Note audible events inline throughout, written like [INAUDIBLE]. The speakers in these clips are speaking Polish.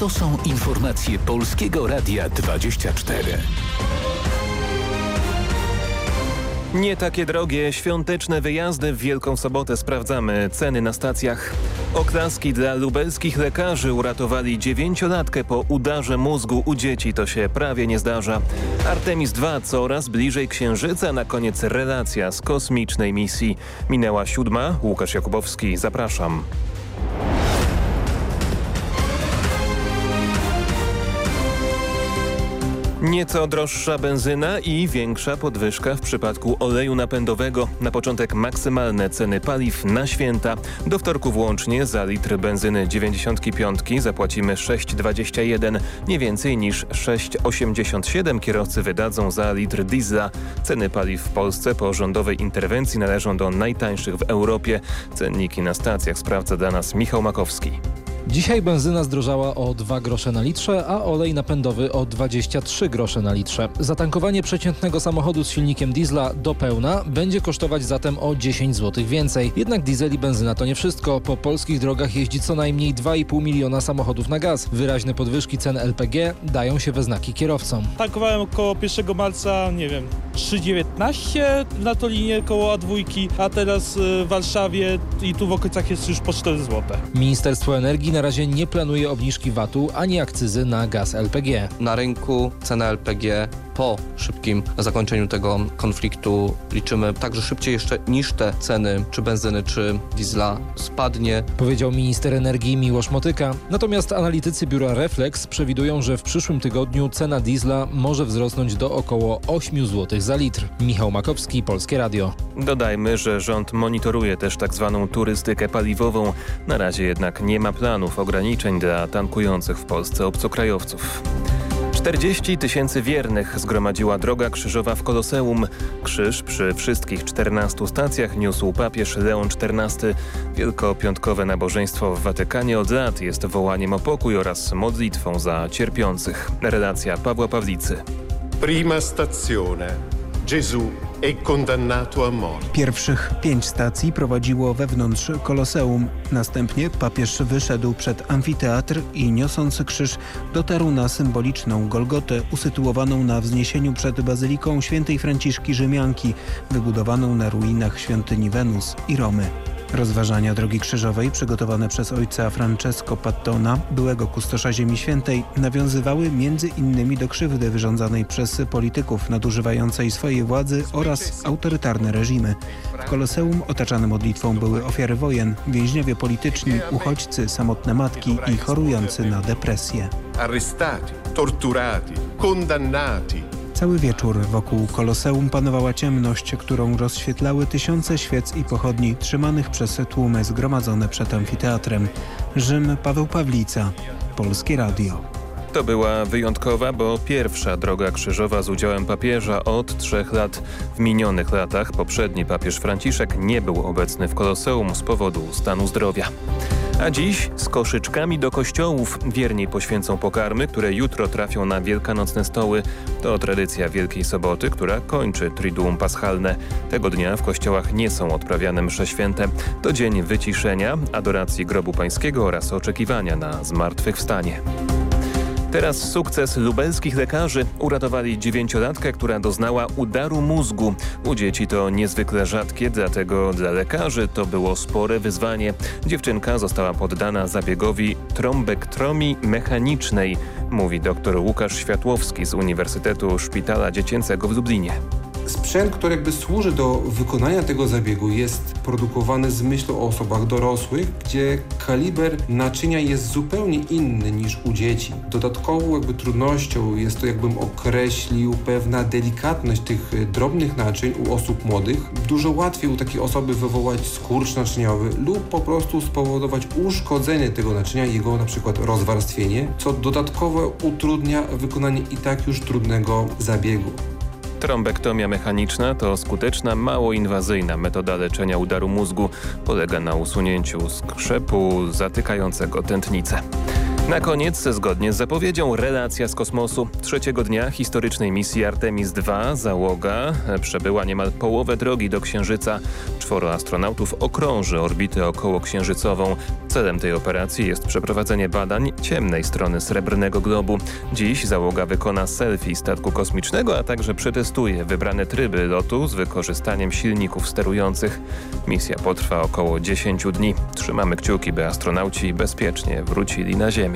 To są informacje Polskiego Radia 24. Nie takie drogie świąteczne wyjazdy w Wielką Sobotę sprawdzamy ceny na stacjach. Oklaski dla lubelskich lekarzy uratowali dziewięciolatkę po udarze mózgu u dzieci. To się prawie nie zdarza. Artemis II coraz bliżej Księżyca. Na koniec relacja z kosmicznej misji. Minęła siódma. Łukasz Jakubowski, zapraszam. Nieco droższa benzyna i większa podwyżka w przypadku oleju napędowego. Na początek maksymalne ceny paliw na święta. Do wtorku włącznie za litr benzyny 95 zapłacimy 6,21. Nie więcej niż 6,87 kierowcy wydadzą za litr diesla. Ceny paliw w Polsce po rządowej interwencji należą do najtańszych w Europie. Cenniki na stacjach sprawdza dla nas Michał Makowski. Dzisiaj benzyna zdrożała o 2 grosze na litrze, a olej napędowy o 23 grosze na litrze. Zatankowanie przeciętnego samochodu z silnikiem diesla do pełna będzie kosztować zatem o 10 zł więcej. Jednak diesel i benzyna to nie wszystko. Po polskich drogach jeździ co najmniej 2,5 miliona samochodów na gaz. Wyraźne podwyżki cen LPG dają się we znaki kierowcom. Tankowałem około 1 marca, nie wiem, 3,19 na to linię koło A2, a teraz y, w Warszawie i tu w okolicach jest już po 4 zł. Ministerstwo Energii na razie nie planuje obniżki VAT-u ani akcyzy na gaz LPG. Na rynku cena LPG po szybkim zakończeniu tego konfliktu liczymy także szybciej jeszcze niż te ceny czy benzyny czy diesla spadnie. Powiedział minister energii Miłosz Motyka. Natomiast analitycy biura Reflex przewidują, że w przyszłym tygodniu cena diesla może wzrosnąć do około 8 zł za litr. Michał Makowski, Polskie Radio. Dodajmy, że rząd monitoruje też tak zwaną turystykę paliwową. Na razie jednak nie ma planów ograniczeń dla tankujących w Polsce obcokrajowców. 40 tysięcy wiernych zgromadziła Droga Krzyżowa w Koloseum. Krzyż przy wszystkich 14 stacjach niósł papież Leon XIV. Wielkopiątkowe nabożeństwo w Watykanie od lat jest wołaniem o pokój oraz modlitwą za cierpiących. Relacja Pawła Pawlicy. Prima stazione. Gesù è condannato a morte. Pierwszych pięć stacji prowadziło wewnątrz Koloseum. Następnie papież wyszedł przed amfiteatr i niosąc krzyż dotarł na symboliczną Golgotę usytuowaną na wzniesieniu przed Bazyliką Świętej Franciszki Rzymianki, wybudowaną na ruinach świątyni Wenus i Romy. Rozważania Drogi Krzyżowej przygotowane przez ojca Francesco Pattona, byłego kustosza Ziemi Świętej, nawiązywały między innymi do krzywdy wyrządzanej przez polityków nadużywającej swojej władzy oraz autorytarne reżimy. W Koloseum otaczane modlitwą były ofiary wojen, więźniowie polityczni, uchodźcy, samotne matki i chorujący na depresję. Arrestati, torturati, condannati. Cały wieczór wokół Koloseum panowała ciemność, którą rozświetlały tysiące świec i pochodni trzymanych przez tłumy zgromadzone przed amfiteatrem. Rzym Paweł Pawlica, Polskie Radio. To była wyjątkowa, bo pierwsza droga krzyżowa z udziałem papieża od trzech lat. W minionych latach poprzedni papież Franciszek nie był obecny w Koloseum z powodu stanu zdrowia. A dziś z koszyczkami do kościołów wierni poświęcą pokarmy, które jutro trafią na wielkanocne stoły. To tradycja Wielkiej Soboty, która kończy Triduum Paschalne. Tego dnia w kościołach nie są odprawiane msze święte. To dzień wyciszenia, adoracji grobu pańskiego oraz oczekiwania na zmartwychwstanie. Teraz sukces lubelskich lekarzy. Uratowali dziewięciolatkę, która doznała udaru mózgu. U dzieci to niezwykle rzadkie, dlatego dla lekarzy to było spore wyzwanie. Dziewczynka została poddana zabiegowi trombektromii mechanicznej, mówi dr Łukasz Światłowski z Uniwersytetu Szpitala Dziecięcego w Lublinie. Sprzęt, który jakby służy do wykonania tego zabiegu jest produkowany z myślą o osobach dorosłych, gdzie kaliber naczynia jest zupełnie inny niż u dzieci. Dodatkową jakby trudnością jest to jakbym określił pewna delikatność tych drobnych naczyń u osób młodych. Dużo łatwiej u takiej osoby wywołać skurcz naczyniowy lub po prostu spowodować uszkodzenie tego naczynia, jego na przykład rozwarstwienie, co dodatkowo utrudnia wykonanie i tak już trudnego zabiegu. Trombektomia mechaniczna to skuteczna, mało inwazyjna metoda leczenia udaru mózgu. Polega na usunięciu skrzepu zatykającego tętnicę. Na koniec, zgodnie z zapowiedzią, relacja z kosmosu. Trzeciego dnia historycznej misji Artemis II załoga przebyła niemal połowę drogi do Księżyca. Czworo astronautów okrąży orbitę okołoksiężycową. Celem tej operacji jest przeprowadzenie badań ciemnej strony Srebrnego Globu. Dziś załoga wykona selfie statku kosmicznego, a także przetestuje wybrane tryby lotu z wykorzystaniem silników sterujących. Misja potrwa około 10 dni. Trzymamy kciuki, by astronauci bezpiecznie wrócili na Ziemię.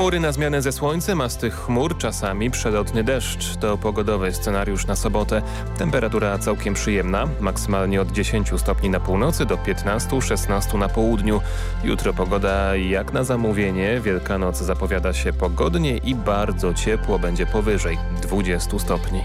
Chmury na zmianę ze słońcem, a z tych chmur czasami przelotny deszcz. To pogodowy scenariusz na sobotę. Temperatura całkiem przyjemna, maksymalnie od 10 stopni na północy do 15-16 na południu. Jutro pogoda jak na zamówienie. Wielkanoc zapowiada się pogodnie i bardzo ciepło, będzie powyżej 20 stopni.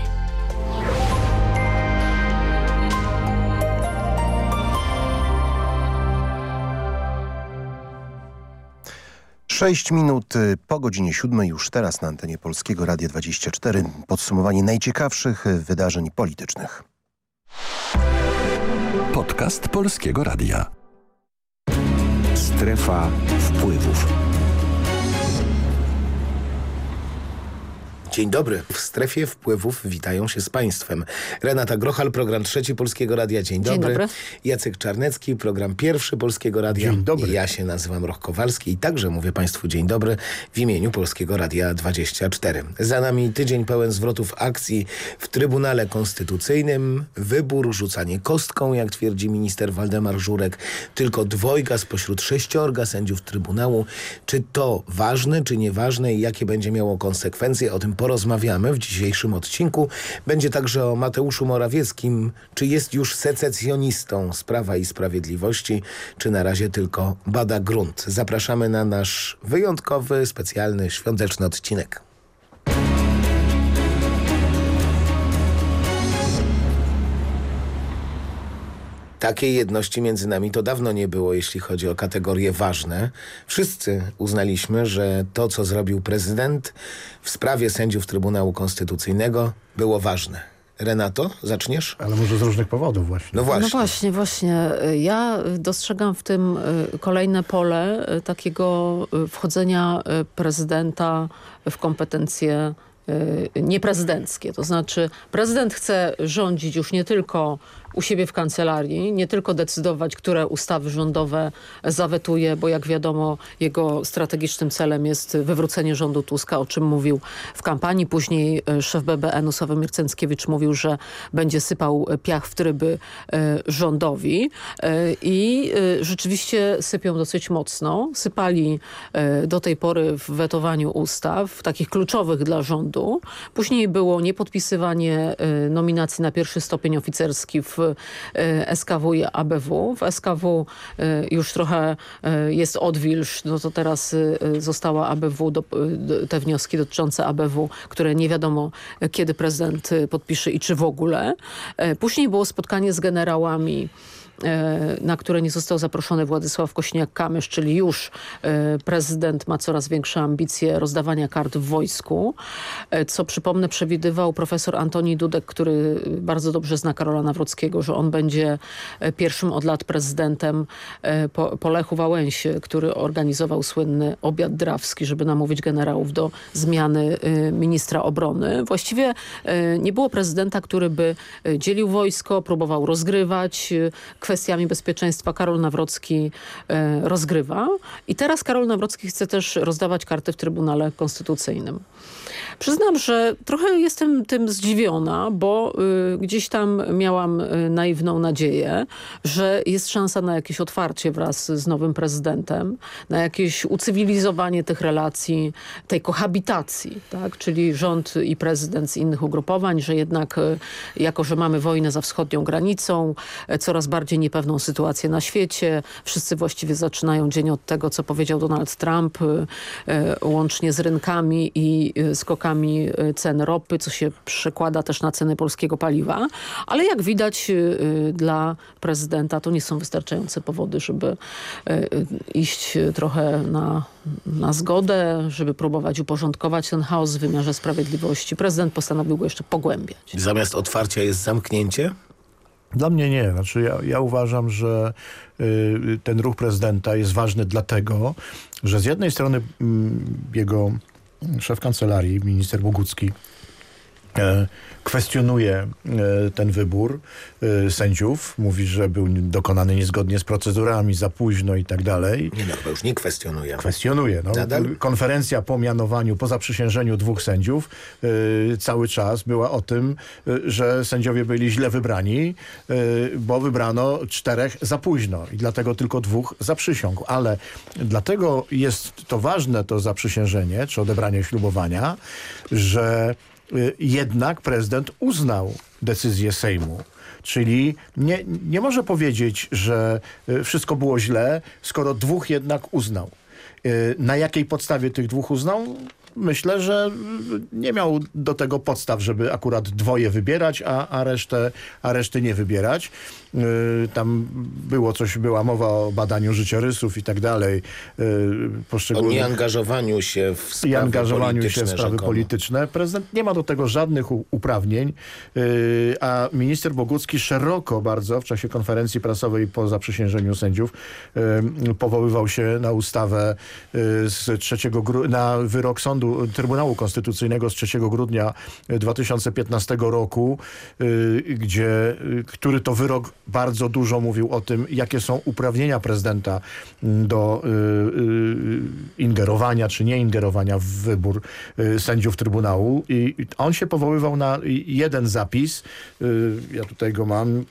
Sześć minut y, po godzinie siódmej już teraz na antenie Polskiego Radia 24. Podsumowanie najciekawszych y, wydarzeń politycznych. Podcast Polskiego Radia. Strefa wpływów. Dzień dobry. W strefie wpływów witają się z Państwem. Renata Grochal, program trzeci Polskiego Radia. Dzień dobry. Dzień dobry. Jacek Czarnecki, program pierwszy Polskiego Radia. Dzień dobry. Ja się nazywam Roch Kowalski i także mówię Państwu dzień dobry w imieniu Polskiego Radia 24. Za nami tydzień pełen zwrotów akcji w Trybunale Konstytucyjnym. Wybór, rzucanie kostką, jak twierdzi minister Waldemar Żurek. Tylko dwojga spośród sześciorga sędziów Trybunału. Czy to ważne, czy nieważne i jakie będzie miało konsekwencje? O tym porozmawiamy w dzisiejszym odcinku. Będzie także o Mateuszu Morawieckim. Czy jest już secesjonistą z Prawa i Sprawiedliwości, czy na razie tylko bada grunt? Zapraszamy na nasz wyjątkowy, specjalny, świąteczny odcinek. Takiej jedności między nami to dawno nie było, jeśli chodzi o kategorie ważne. Wszyscy uznaliśmy, że to, co zrobił prezydent w sprawie sędziów Trybunału Konstytucyjnego było ważne. Renato, zaczniesz? Ale może z różnych powodów właśnie. No właśnie. No właśnie, właśnie. Ja dostrzegam w tym y, kolejne pole y, takiego y, wchodzenia prezydenta w kompetencje nieprezydenckie. To znaczy prezydent chce rządzić już nie tylko u siebie w kancelarii, nie tylko decydować, które ustawy rządowe zawetuje, bo jak wiadomo jego strategicznym celem jest wywrócenie rządu Tuska, o czym mówił w kampanii. Później e, szef BBN-u Sławomir Cęckiewicz mówił, że będzie sypał piach w tryby e, rządowi E, i rzeczywiście sypią dosyć mocno. Sypali do tej pory w wetowaniu ustaw, takich kluczowych dla rządu. Później było niepodpisywanie nominacji na pierwszy stopień oficerski w e, SKW i ABW. W SKW e, już trochę e, jest odwilż, no to teraz została ABW, do, te wnioski dotyczące ABW, które nie wiadomo kiedy prezydent podpisze i czy w ogóle. E, Później było spotkanie z generałami na które nie został zaproszony Władysław Kośniak-Kamysz, czyli już e, prezydent ma coraz większe ambicje rozdawania kart w wojsku, e, co przypomnę przewidywał profesor Antoni Dudek, który bardzo dobrze zna Karola Nawrockiego, że on będzie e, pierwszym od lat prezydentem e, po, po Lechu Wałęsie, który organizował słynny obiad drawski, żeby namówić generałów do zmiany e, ministra obrony. Właściwie e, nie było prezydenta, który by e, dzielił wojsko, próbował rozgrywać e, kwestiami bezpieczeństwa. Karol Nawrocki e, rozgrywa i teraz Karol Nawrocki chce też rozdawać karty w Trybunale Konstytucyjnym. Przyznam, że trochę jestem tym zdziwiona, bo y, gdzieś tam miałam y, naiwną nadzieję, że jest szansa na jakieś otwarcie wraz z nowym prezydentem, na jakieś ucywilizowanie tych relacji, tej kohabitacji, tak? czyli rząd i prezydent z innych ugrupowań, że jednak y, jako, że mamy wojnę za wschodnią granicą, y, coraz bardziej niepewną sytuację na świecie, wszyscy właściwie zaczynają dzień od tego, co powiedział Donald Trump, y, łącznie z rynkami i skokami y, cen ropy, co się przekłada też na ceny polskiego paliwa. Ale jak widać y, y, dla prezydenta to nie są wystarczające powody, żeby iść trochę na, na zgodę, żeby próbować uporządkować ten chaos w wymiarze sprawiedliwości. Prezydent postanowił go jeszcze pogłębiać. Zamiast otwarcia jest zamknięcie? Dla mnie nie. Znaczy ja, ja uważam, że y, ten ruch prezydenta jest ważny dlatego, że z jednej strony y, jego szef kancelarii, minister Bogucki, kwestionuje e, ten wybór e, sędziów. Mówi, że był dokonany niezgodnie z procedurami, za późno i tak dalej. Nie no, chyba już nie kwestionuje. Kwestionuje. No. Nadal? Konferencja po mianowaniu, po zaprzysiężeniu dwóch sędziów e, cały czas była o tym, e, że sędziowie byli źle wybrani, e, bo wybrano czterech za późno i dlatego tylko dwóch zaprzysiągł. Ale dlatego jest to ważne, to zaprzysiężenie, czy odebranie ślubowania, że jednak prezydent uznał decyzję Sejmu. Czyli nie, nie może powiedzieć, że y, wszystko było źle, skoro dwóch jednak uznał. Y, Na jakiej podstawie tych dwóch uznał? Myślę, że y, nie miał do tego podstaw, żeby akurat dwoje wybierać, a, a, resztę, a reszty nie wybierać. Y, Tam było coś, była mowa o badaniu życiorysów i tak dalej. y, O Poszczególnych nieangażowaniu się w sprawy i angażowaniu się w sprawy rzekomo. polityczne. Prezydent nie ma do tego żadnych uprawnień, yy, a minister Bogucki szeroko bardzo w czasie konferencji prasowej po zaprzysiężeniu sędziów yy, powoływał się na ustawę yy, z 3 gru- na wyrok sądu Trybunału Konstytucyjnego z 3 grudnia 2015 roku, yy, gdzie, yy, który to wyrok bardzo dużo mówił o tym, jakie są uprawnienia prezydenta mm, do ingerowania czy nie ingerowania w wybór sędziów Trybunału. I on się powoływał na jeden zapis. Ja tutaj go mam.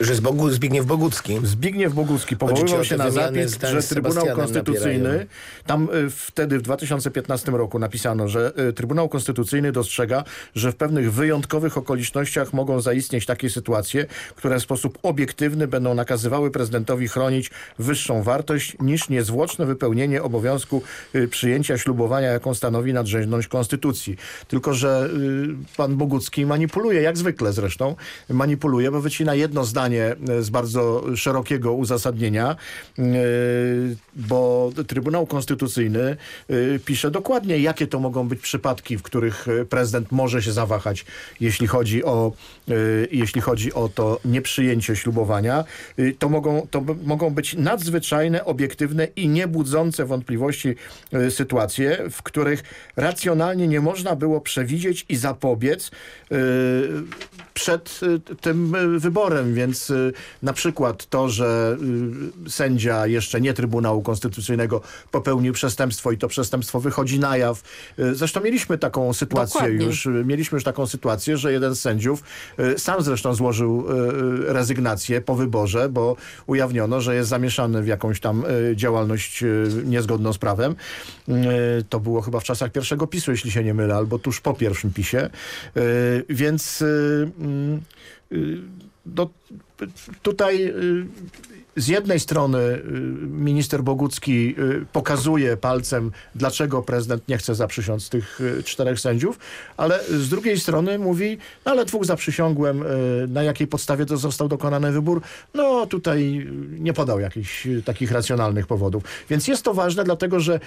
Że z Bogu, Zbigniew Bogucki. Zbigniew Bogucki powoływał się na zapis, że Trybunał Konstytucyjny, tam y, wtedy w 2015 roku napisano, że y, Trybunał Konstytucyjny dostrzega, że w pewnych wyjątkowych okolicznościach mogą zaistnieć takie sytuacje, które w sposób obiektywny będą nakazywały prezydentowi chronić wyższą wartość niż niezwłoczne wypełnienie obowiązku y, przyjęcia ślubowania, jaką stanowi nadrzędność Konstytucji. Tylko, że pan Bogucki manipuluje, jak zwykle zresztą, manipuluje, bo wycina jedno zdanie y, z bardzo szerokiego uzasadnienia, y, bo Trybunał Konstytucyjny y, pisze dokładnie, jakie to mogą być przypadki, w których prezydent może się zawahać, jeśli chodzi o, jeśli chodzi o to nieprzyjęcie ślubowania. To mogą, to mogą być nadzwyczajne, obiektywne i niebudzące wątpliwości sytuacje, w których racjonalnie nie można było przewidzieć i zapobiec przed tym wyborem, więc y, na przykład to, że y, sędzia jeszcze nie Trybunału Konstytucyjnego popełnił przestępstwo i to przestępstwo wychodzi na jaw. Y, Zresztą mieliśmy taką sytuację Dokładnie. już, mieliśmy już taką sytuację, że jeden z sędziów sam zresztą złożył rezygnację po wyborze, bo ujawniono, że jest zamieszany w jakąś tam działalność niezgodną z prawem. To było chyba w czasach pierwszego PiSu, jeśli się nie mylę, albo tuż po pierwszym PiSie. Więc mm, do, tutaj y, z jednej strony y, minister Bogucki y, pokazuje palcem, dlaczego prezydent nie chce zaprzysiąc tych czterech sędziów, ale z drugiej strony mówi, no ale dwóch zaprzysiągłem, na jakiej podstawie to został dokonany wybór, no tutaj nie podał jakichś takich racjonalnych powodów. Więc jest to ważne, dlatego że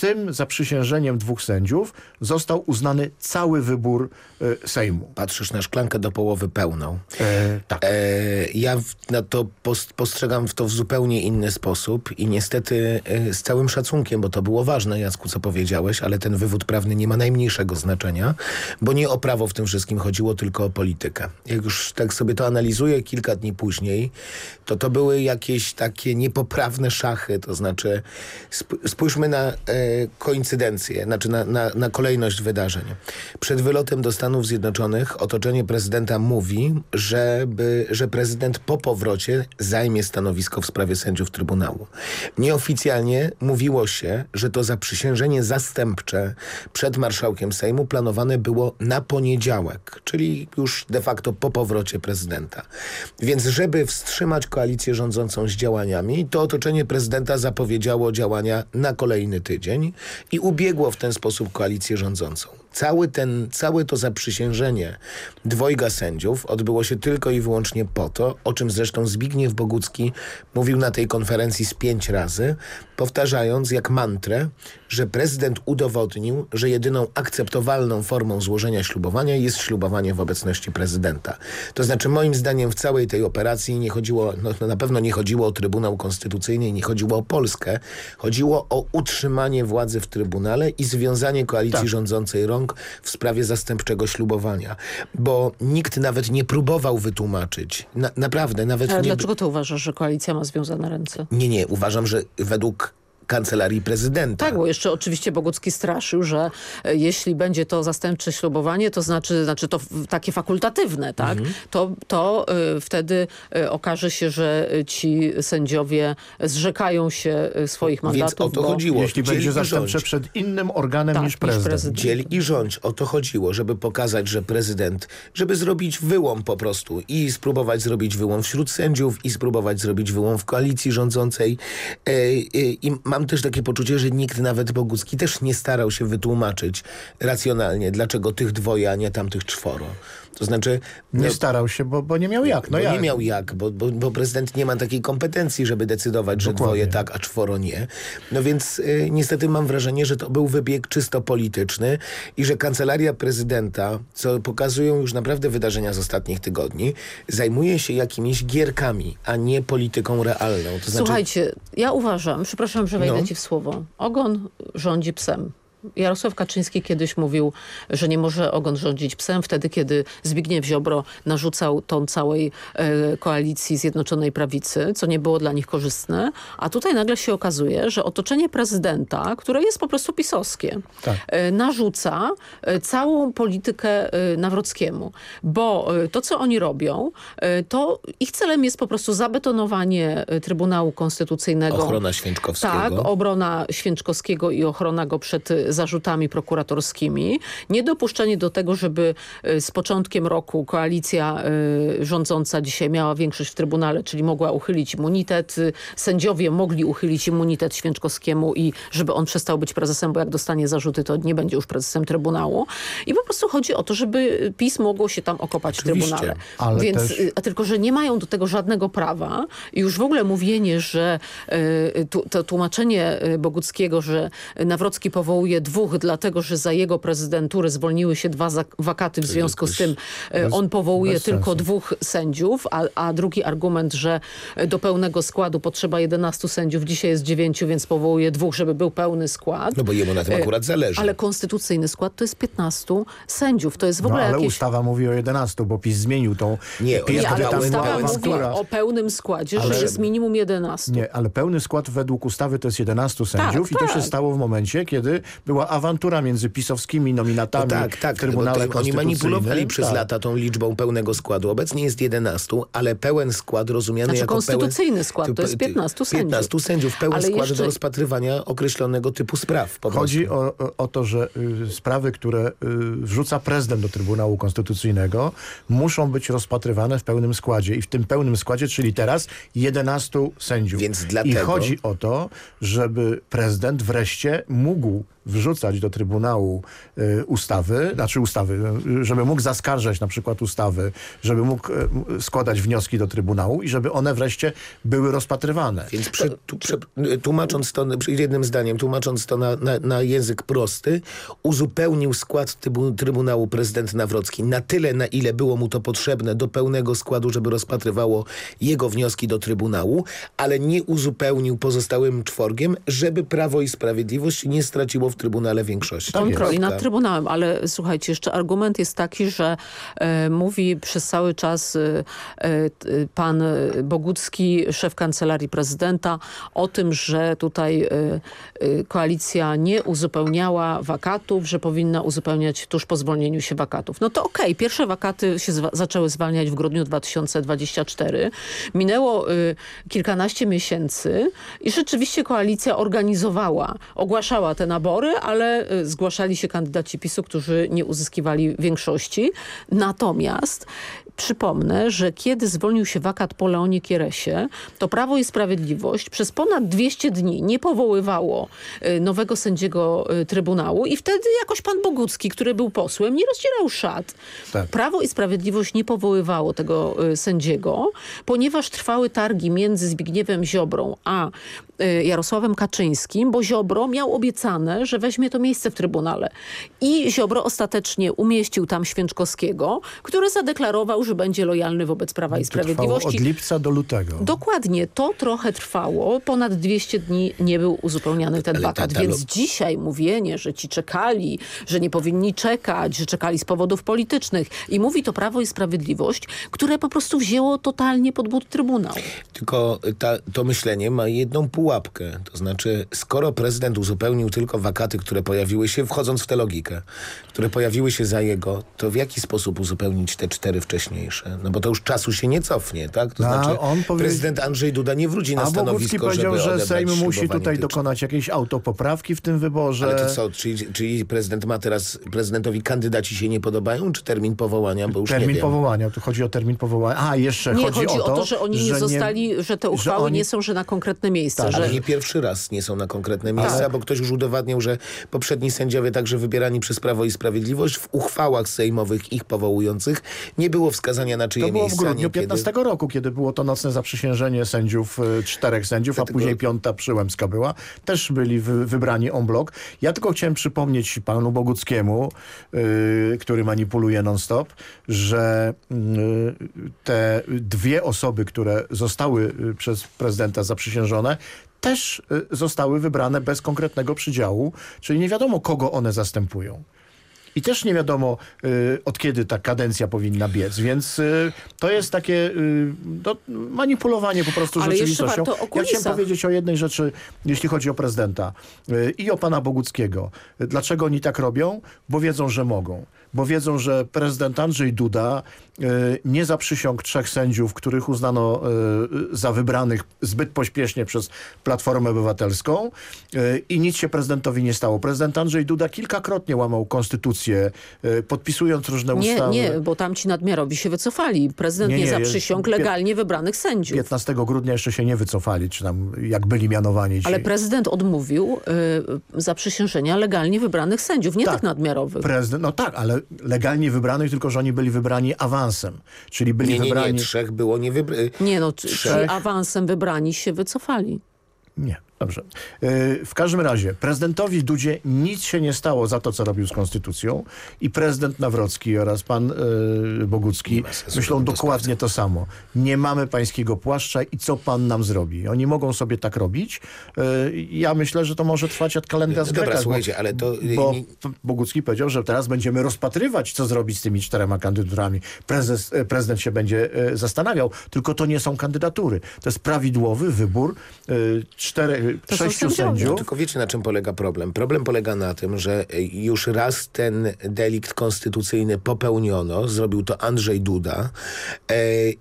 tym zaprzysiężeniem dwóch sędziów został uznany cały wybór y, Sejmu. Patrzysz na szklankę do połowy pełną. E, tak. E, ja na to post, postrzegam w to w zupełnie inny sposób i niestety e, z całym szacunkiem, bo to było ważne, Jacku, co powiedziałeś, ale ten wywód prawny nie ma najmniejszego znaczenia, bo nie o prawo w tym wszystkim chodziło, tylko o politykę. Jak już tak sobie to analizuję kilka dni później, to to były jakieś takie niepoprawne szachy, to znaczy sp spójrzmy na e, koincydencję, znaczy na, na, na kolejność wydarzeń. Przed wylotem do Stanów Zjednoczonych otoczenie prezydenta mówi, żeby, że prezydent po powrocie zajmie stanowisko w sprawie sędziów Trybunału. Nieoficjalnie mówiło się, że to zaprzysiężenie zastępcze przed marszałkiem Sejmu planowane było na poniedziałek, czyli już de facto po powrocie prezydenta. Więc żeby wstrzymać koalicję rządzącą z działaniami, to otoczenie prezydenta zapowiedziało działania na kolejny tydzień i ubiegło w ten sposób koalicję rządzącą. Cały ten, całe to zaprzysiężenie dwojga sędziów odbyło się tylko i wyłącznie po o to, o czym zresztą Zbigniew Bogucki mówił na tej konferencji z pięć razy, powtarzając jak mantrę, że prezydent udowodnił, że jedyną akceptowalną formą złożenia ślubowania jest ślubowanie w obecności prezydenta. To znaczy moim zdaniem w całej tej operacji nie chodziło, no, na pewno nie chodziło o Trybunał Konstytucyjny, nie chodziło o Polskę, chodziło o utrzymanie władzy w Trybunale i związanie koalicji tak. rządzącej rąk w sprawie zastępczego ślubowania. Bo nikt nawet nie próbował wytłumaczyć. Na, naprawdę, nawet Ale nie... dlaczego to uważasz, że koalicja ma związane ręce? Nie, nie. Uważam, że według kancelarii prezydenta. Tak, bo jeszcze oczywiście Bogucki straszył, że e, jeśli będzie to zastępcze ślubowanie, to znaczy, znaczy to takie fakultatywne, tak? Mhm. To, to y, wtedy y, okaże się, że ci sędziowie zrzekają się swoich mandatów. Więc o to bo... chodziło. Jeśli Dziel będzie zastępcze przed innym organem tak, niż prezydent. prezydent. Dziel i rządź. O to chodziło, żeby pokazać, że prezydent, żeby zrobić wyłom po prostu i spróbować zrobić wyłom wśród sędziów i spróbować zrobić wyłom w koalicji rządzącej. E, e, I mam też takie poczucie, że nikt, nawet Bogucki, też nie starał się wytłumaczyć racjonalnie, dlaczego tych dwoje, a nie tamtych czworo. To znaczy... Nie no, starał się, bo, bo nie miał jak. No jak? Nie miał jak, bo, bo, bo, prezydent nie ma takiej kompetencji, żeby decydować, Dokładnie. że dwoje tak, a czworo nie. No więc y, niestety mam wrażenie, że to był wybieg czysto polityczny i że kancelaria prezydenta, co pokazują już naprawdę wydarzenia z ostatnich tygodni, zajmuje się jakimiś gierkami, a nie polityką realną. To znaczy... Słuchajcie, ja uważam, przepraszam, że wejdę no. ci w słowo, ogon rządzi psem. Jarosław Kaczyński kiedyś mówił, że nie może ogon rządzić psem wtedy, kiedy Zbigniew Ziobro narzucał ton całej e, koalicji Zjednoczonej Prawicy, co nie było dla nich korzystne. A tutaj nagle się okazuje, że otoczenie prezydenta, które jest po prostu pisowskie, tak. e, narzuca e, całą politykę e, Nawrockiemu. Bo e, to, co oni robią, e, to ich celem jest po prostu zabetonowanie Trybunału Konstytucyjnego. Ochrona Święczkowskiego. Tak, obrona Święczkowskiego i ochrona go przed zarzutami prokuratorskimi. Niedopuszczenie do tego, żeby y, z początkiem roku koalicja y, rządząca dzisiaj miała większość w Trybunale, czyli mogła uchylić immunitet. Y, sędziowie mogli uchylić immunitet Święczkowskiemu i żeby on przestał być prezesem, bo jak dostanie zarzuty, to nie będzie już prezesem Trybunału. I po prostu chodzi o to, żeby PiS mogło się tam okopać Oczywiście, w Trybunale. Ale Więc, też... A tylko, że nie mają do tego żadnego prawa i już w ogóle mówienie, że to tłumaczenie Boguckiego, że Nawrocki powołuje dwóch, dlatego że za jego prezydentury zwolniły się dwa wakaty, w związku z tym e, on powołuje tylko dwóch sędziów, a, a drugi argument, że do pełnego składu potrzeba 11 sędziów, dzisiaj jest 9, więc powołuje dwóch, żeby był pełny skład. No bo jemu na tym e, akurat zależy. Ale konstytucyjny skład to jest 15 sędziów. To jest w ogóle no, ale jakieś... ustawa mówi o 11, bo PiS zmienił tą... Nie, nie ale ustawa mówi o pełnym składzie, ale... że jest minimum 11. Nie, ale pełny skład według ustawy to jest 11 sędziów tak, i to tak. się stało w momencie, kiedy była awantura między pisowskimi nominatami no tak, tak, w Trybunale Oni manipulowali przez tak. lata tą liczbą pełnego składu. Obecnie jest 11, ale pełen skład rozumiany znaczy, jako konstytucyjny pełen, skład, to jest 15 sędziów. 15 sędziów, pełen ale skład jeszcze... do rozpatrywania określonego typu spraw. Chodzi o, o, to, że y, sprawy, które y, wrzuca prezydent do Trybunału Konstytucyjnego muszą być rozpatrywane w pełnym składzie i w tym pełnym składzie, czyli teraz 11 sędziów. Więc dlatego... I chodzi o to, żeby prezydent wreszcie mógł wrzucać do Trybunału y, ustawy, znaczy ustawy, żeby mógł zaskarżać na przykład ustawy, żeby mógł y, składać wnioski do Trybunału i żeby one wreszcie były rozpatrywane. Więc przy, tu, przy, tłumacząc to jednym zdaniem, tłumacząc to na, na, na język prosty, uzupełnił skład Trybunału prezydent Nawrocki na tyle, na ile było mu to potrzebne do pełnego składu, żeby rozpatrywało jego wnioski do Trybunału, ale nie uzupełnił pozostałym czworgiem, żeby Prawo i Sprawiedliwość nie straciło w Trybunale większości. Kontroli nad Trybunałem, ale słuchajcie, jeszcze argument jest taki, że e, mówi przez cały czas e, e, pan Bogucki, szef Kancelarii Prezydenta o tym, że tutaj e, e, koalicja nie uzupełniała wakatów, że powinna uzupełniać tuż po zwolnieniu się wakatów. No to okej, okay. pierwsze wakaty się zaczęły zwalniać w grudniu 2024. Minęło e, kilkanaście miesięcy i rzeczywiście koalicja organizowała, ogłaszała te nabory, wybory, ale y, zgłaszali się kandydaci PiSu, którzy nie uzyskiwali większości. Natomiast przypomnę, że kiedy zwolnił się wakat po Leonie Kieresie, to Prawo i Sprawiedliwość przez ponad 200 dni nie powoływało y, nowego sędziego y, Trybunału i wtedy jakoś pan Bogucki, który był posłem, nie rozdzierał szat. Tak. Prawo i Sprawiedliwość nie powoływało tego y, sędziego, ponieważ trwały targi między Zbigniewem Ziobrą a Jarosławem Kaczyńskim, bo Ziobro miał obiecane, że weźmie to miejsce w Trybunale. I Ziobro ostatecznie umieścił tam Święczkowskiego, który zadeklarował, że będzie lojalny wobec Prawa i Sprawiedliwości. od lipca do lutego. Dokładnie, to trochę trwało. Ponad 200 dni nie był uzupełniany ten wakat, więc lo- dzisiaj mówienie, że ci czekali, że nie powinni czekać, że czekali z powodów politycznych i mówi to Prawo i Sprawiedliwość, które po prostu wzięło totalnie pod but Trybunał. Tylko ta, to myślenie ma jedną pułapkę. To znaczy, skoro prezydent uzupełnił tylko wakaty, które pojawiły się, wchodząc w tę logikę, które pojawiły się za jego, to w jaki sposób uzupełnić te cztery wcześniejsze? No bo to już czasu się nie cofnie, tak? To No, a znaczy, powie- prezydent Andrzej Duda nie wróci na A stanowisko, powiedział, że Sejm musi tutaj dokonać jakiejś autopoprawki w tym wyborze. Ale to co, czyli, czyli prezydent ma teraz, prezydentowi kandydaci się nie podobają, czy termin powołania, bo już nie Termin wiem. powołania, tu chodzi o termin powołania. A, jeszcze Nie, chodzi, chodzi o to, że oni nie zostali, że te uchwały oni- nie są, że na konkretne miejsce. Tak, że... ale nie pierwszy raz nie są na konkretne miejsca, Tak. bo ktoś już udowadniał, że poprzedni sędziowie, także wybierani przez Prawo i Sprawiedliwość, w uchwałach sejmowych ich powołujących nie było wskazania na czyje To było w grudniu niekiedy- 15 roku, kiedy było to nocne zaprzysiężenie sędziów, y, czterech sędziów, a później piąta Przyłębska była. Też byli wy, wybrani en bloc. Ja tylko chciałem przypomnieć panu Boguckiemu, y, który manipuluje non-stop, że y, te dwie osoby, które zostały y, przez prezydenta zaprzysiężone, też y, zostały wybrane bez konkretnego przydziału, czyli nie wiadomo, kogo one zastępują. I też nie wiadomo, y, od kiedy ta kadencja powinna biec, więc y, to jest takie y, no, manipulowanie po prostu Ale rzeczywistością. Ja chciałem powiedzieć o jednej rzeczy, jeśli chodzi o prezydenta i o pana Boguckiego. Dlaczego oni tak robią? Bo wiedzą, że mogą. Bo wiedzą, że prezydent Andrzej Duda y, nie zaprzysiągł trzech sędziów, których uznano y, za wybranych zbyt pośpiesznie przez Platformę Obywatelską y, i nic się prezydentowi nie stało. Prezydent Andrzej Duda kilkakrotnie łamał konstytucję, podpisując różne Nie, ustawy. nie, bo tam ci nadmiarowi się wycofali. Prezydent Nie, nie, nie, zaprzysiągł legalnie wybranych sędziów. 15 grudnia jeszcze się nie wycofali, czy tam jak byli mianowani ci. Ale prezydent odmówił y, zaprzysiężenia legalnie wybranych sędziów, nie Tak. tych nadmiarowych. Prezydent, no tak, ale legalnie wybranych, tylko że oni byli wybrani awansem. Czyli byli Nie, nie, wybrani... nie, trzech było nie wybrane. Nie no, Trzech. awansem wybrani się wycofali. Nie, dobrze. Yy, w każdym razie prezydentowi Dudzie nic się nie stało za to, co robił z konstytucją i prezydent Nawrocki oraz pan yy, Bogucki myślą dokładnie to samo. Nie mamy pańskiego płaszcza i co pan nam zrobi? Oni mogą sobie tak robić. Yy, ja myślę, że to może trwać od kalendarza Dobra, Greka, słuchajcie, ale to- Bo Bogucki powiedział, że teraz będziemy rozpatrywać, co zrobić z tymi czterema kandydaturami. Prezes, e, prezydent się będzie e, zastanawiał. Tylko to nie są kandydatury. To jest prawidłowy wybór e, czterech, To sześciu sędziów. Tylko wiecie, na czym polega problem? Problem polega na tym, że już raz ten delikt konstytucyjny popełniono, zrobił to Andrzej Duda e,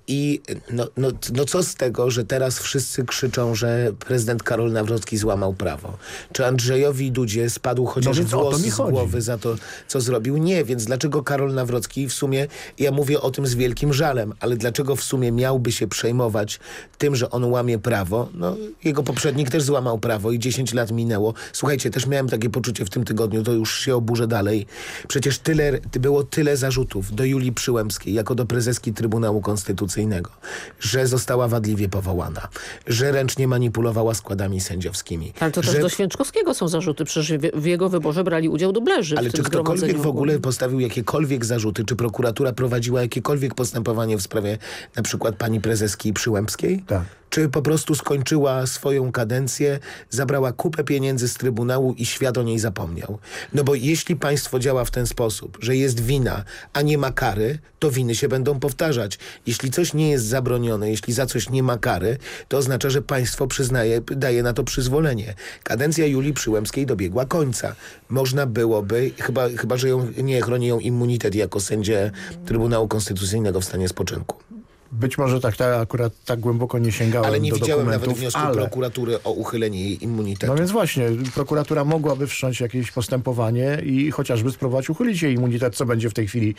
i no, no, no co z tego, że teraz wszyscy krzyczą, że prezydent Karol Nawrocki złamał prawo? Czy Andrzejowi Dudzie spadł chociaż więc o to włos mi z głowy za to, co zrobił? Nie, więc dlaczego Karol Nawrocki w sumie, ja mówię o tym z wielkim żalem, ale dlaczego w sumie miałby się przejmować tym, że on łamie prawo? No, jego poprzednik też złamał prawo i 10 lat minęło. Słuchajcie, też miałem takie poczucie w tym tygodniu, to już się oburzę dalej. Przecież tyle, było tyle zarzutów do Julii Przyłębskiej, jako do prezeski Trybunału Konstytucyjnego, że została wadliwie powołana, że ręcznie manipulowała składami sędziowskimi. Ale to też że do Święczkowskiego są zarzuty. Przecież w, w jego wyborze brali udział dublerzy ale w czy tym ktokolwiek w ogóle postawił jakiekolwiek zarzuty, czy prokuratura prowadziła jakiekolwiek postępowanie w sprawie na przykład pani prezeski Przyłębskiej? Tak. Czy po prostu skończyła swoją kadencję, zabrała kupę pieniędzy z Trybunału i świat o niej zapomniał? No bo jeśli państwo działa w ten sposób, że jest wina, a nie ma kary, to winy się będą powtarzać. Jeśli coś nie jest zabronione, jeśli za coś nie ma kary, to oznacza, że państwo przyznaje, daje na to przyzwolenie. Kadencja Julii Przyłębskiej dobiegła końca. Można byłoby, chyba, chyba że ją, nie chroni ją immunitet jako sędzie Trybunału Konstytucyjnego w stanie spoczynku. Być może tak, tak akurat tak głęboko nie sięgałem Ale nie do widziałem nawet wniosku ale... prokuratury o uchylenie jej immunitetu. No więc właśnie, prokuratura mogłaby wszcząć jakieś postępowanie i chociażby spróbować uchylić jej immunitet, co będzie w tej chwili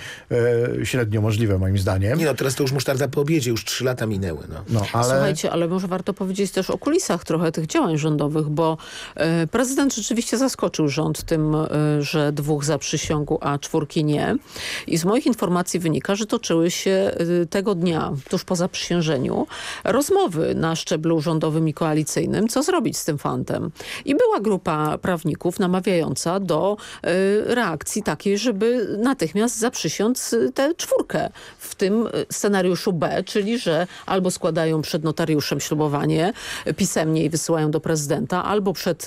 e, średnio możliwe moim zdaniem. Nie no, teraz to już musztarda po obiedzie, już trzy lata minęły. No. No, ale... Słuchajcie, ale może warto powiedzieć też o kulisach trochę tych działań rządowych, bo e, prezydent rzeczywiście zaskoczył rząd tym, e, że dwóch zaprzysiągł, a czwórki nie. I z moich informacji wynika, że toczyły się e, tego dnia, tuż po zaprzysiężeniu, rozmowy na szczeblu rządowym i koalicyjnym, co zrobić z tym fantem. I była grupa prawników namawiająca do e, reakcji takiej, żeby natychmiast zaprzysiąc tę czwórkę w tym e, scenariuszu B, czyli że albo składają przed notariuszem ślubowanie e, pisemnie i wysyłają do prezydenta, albo przed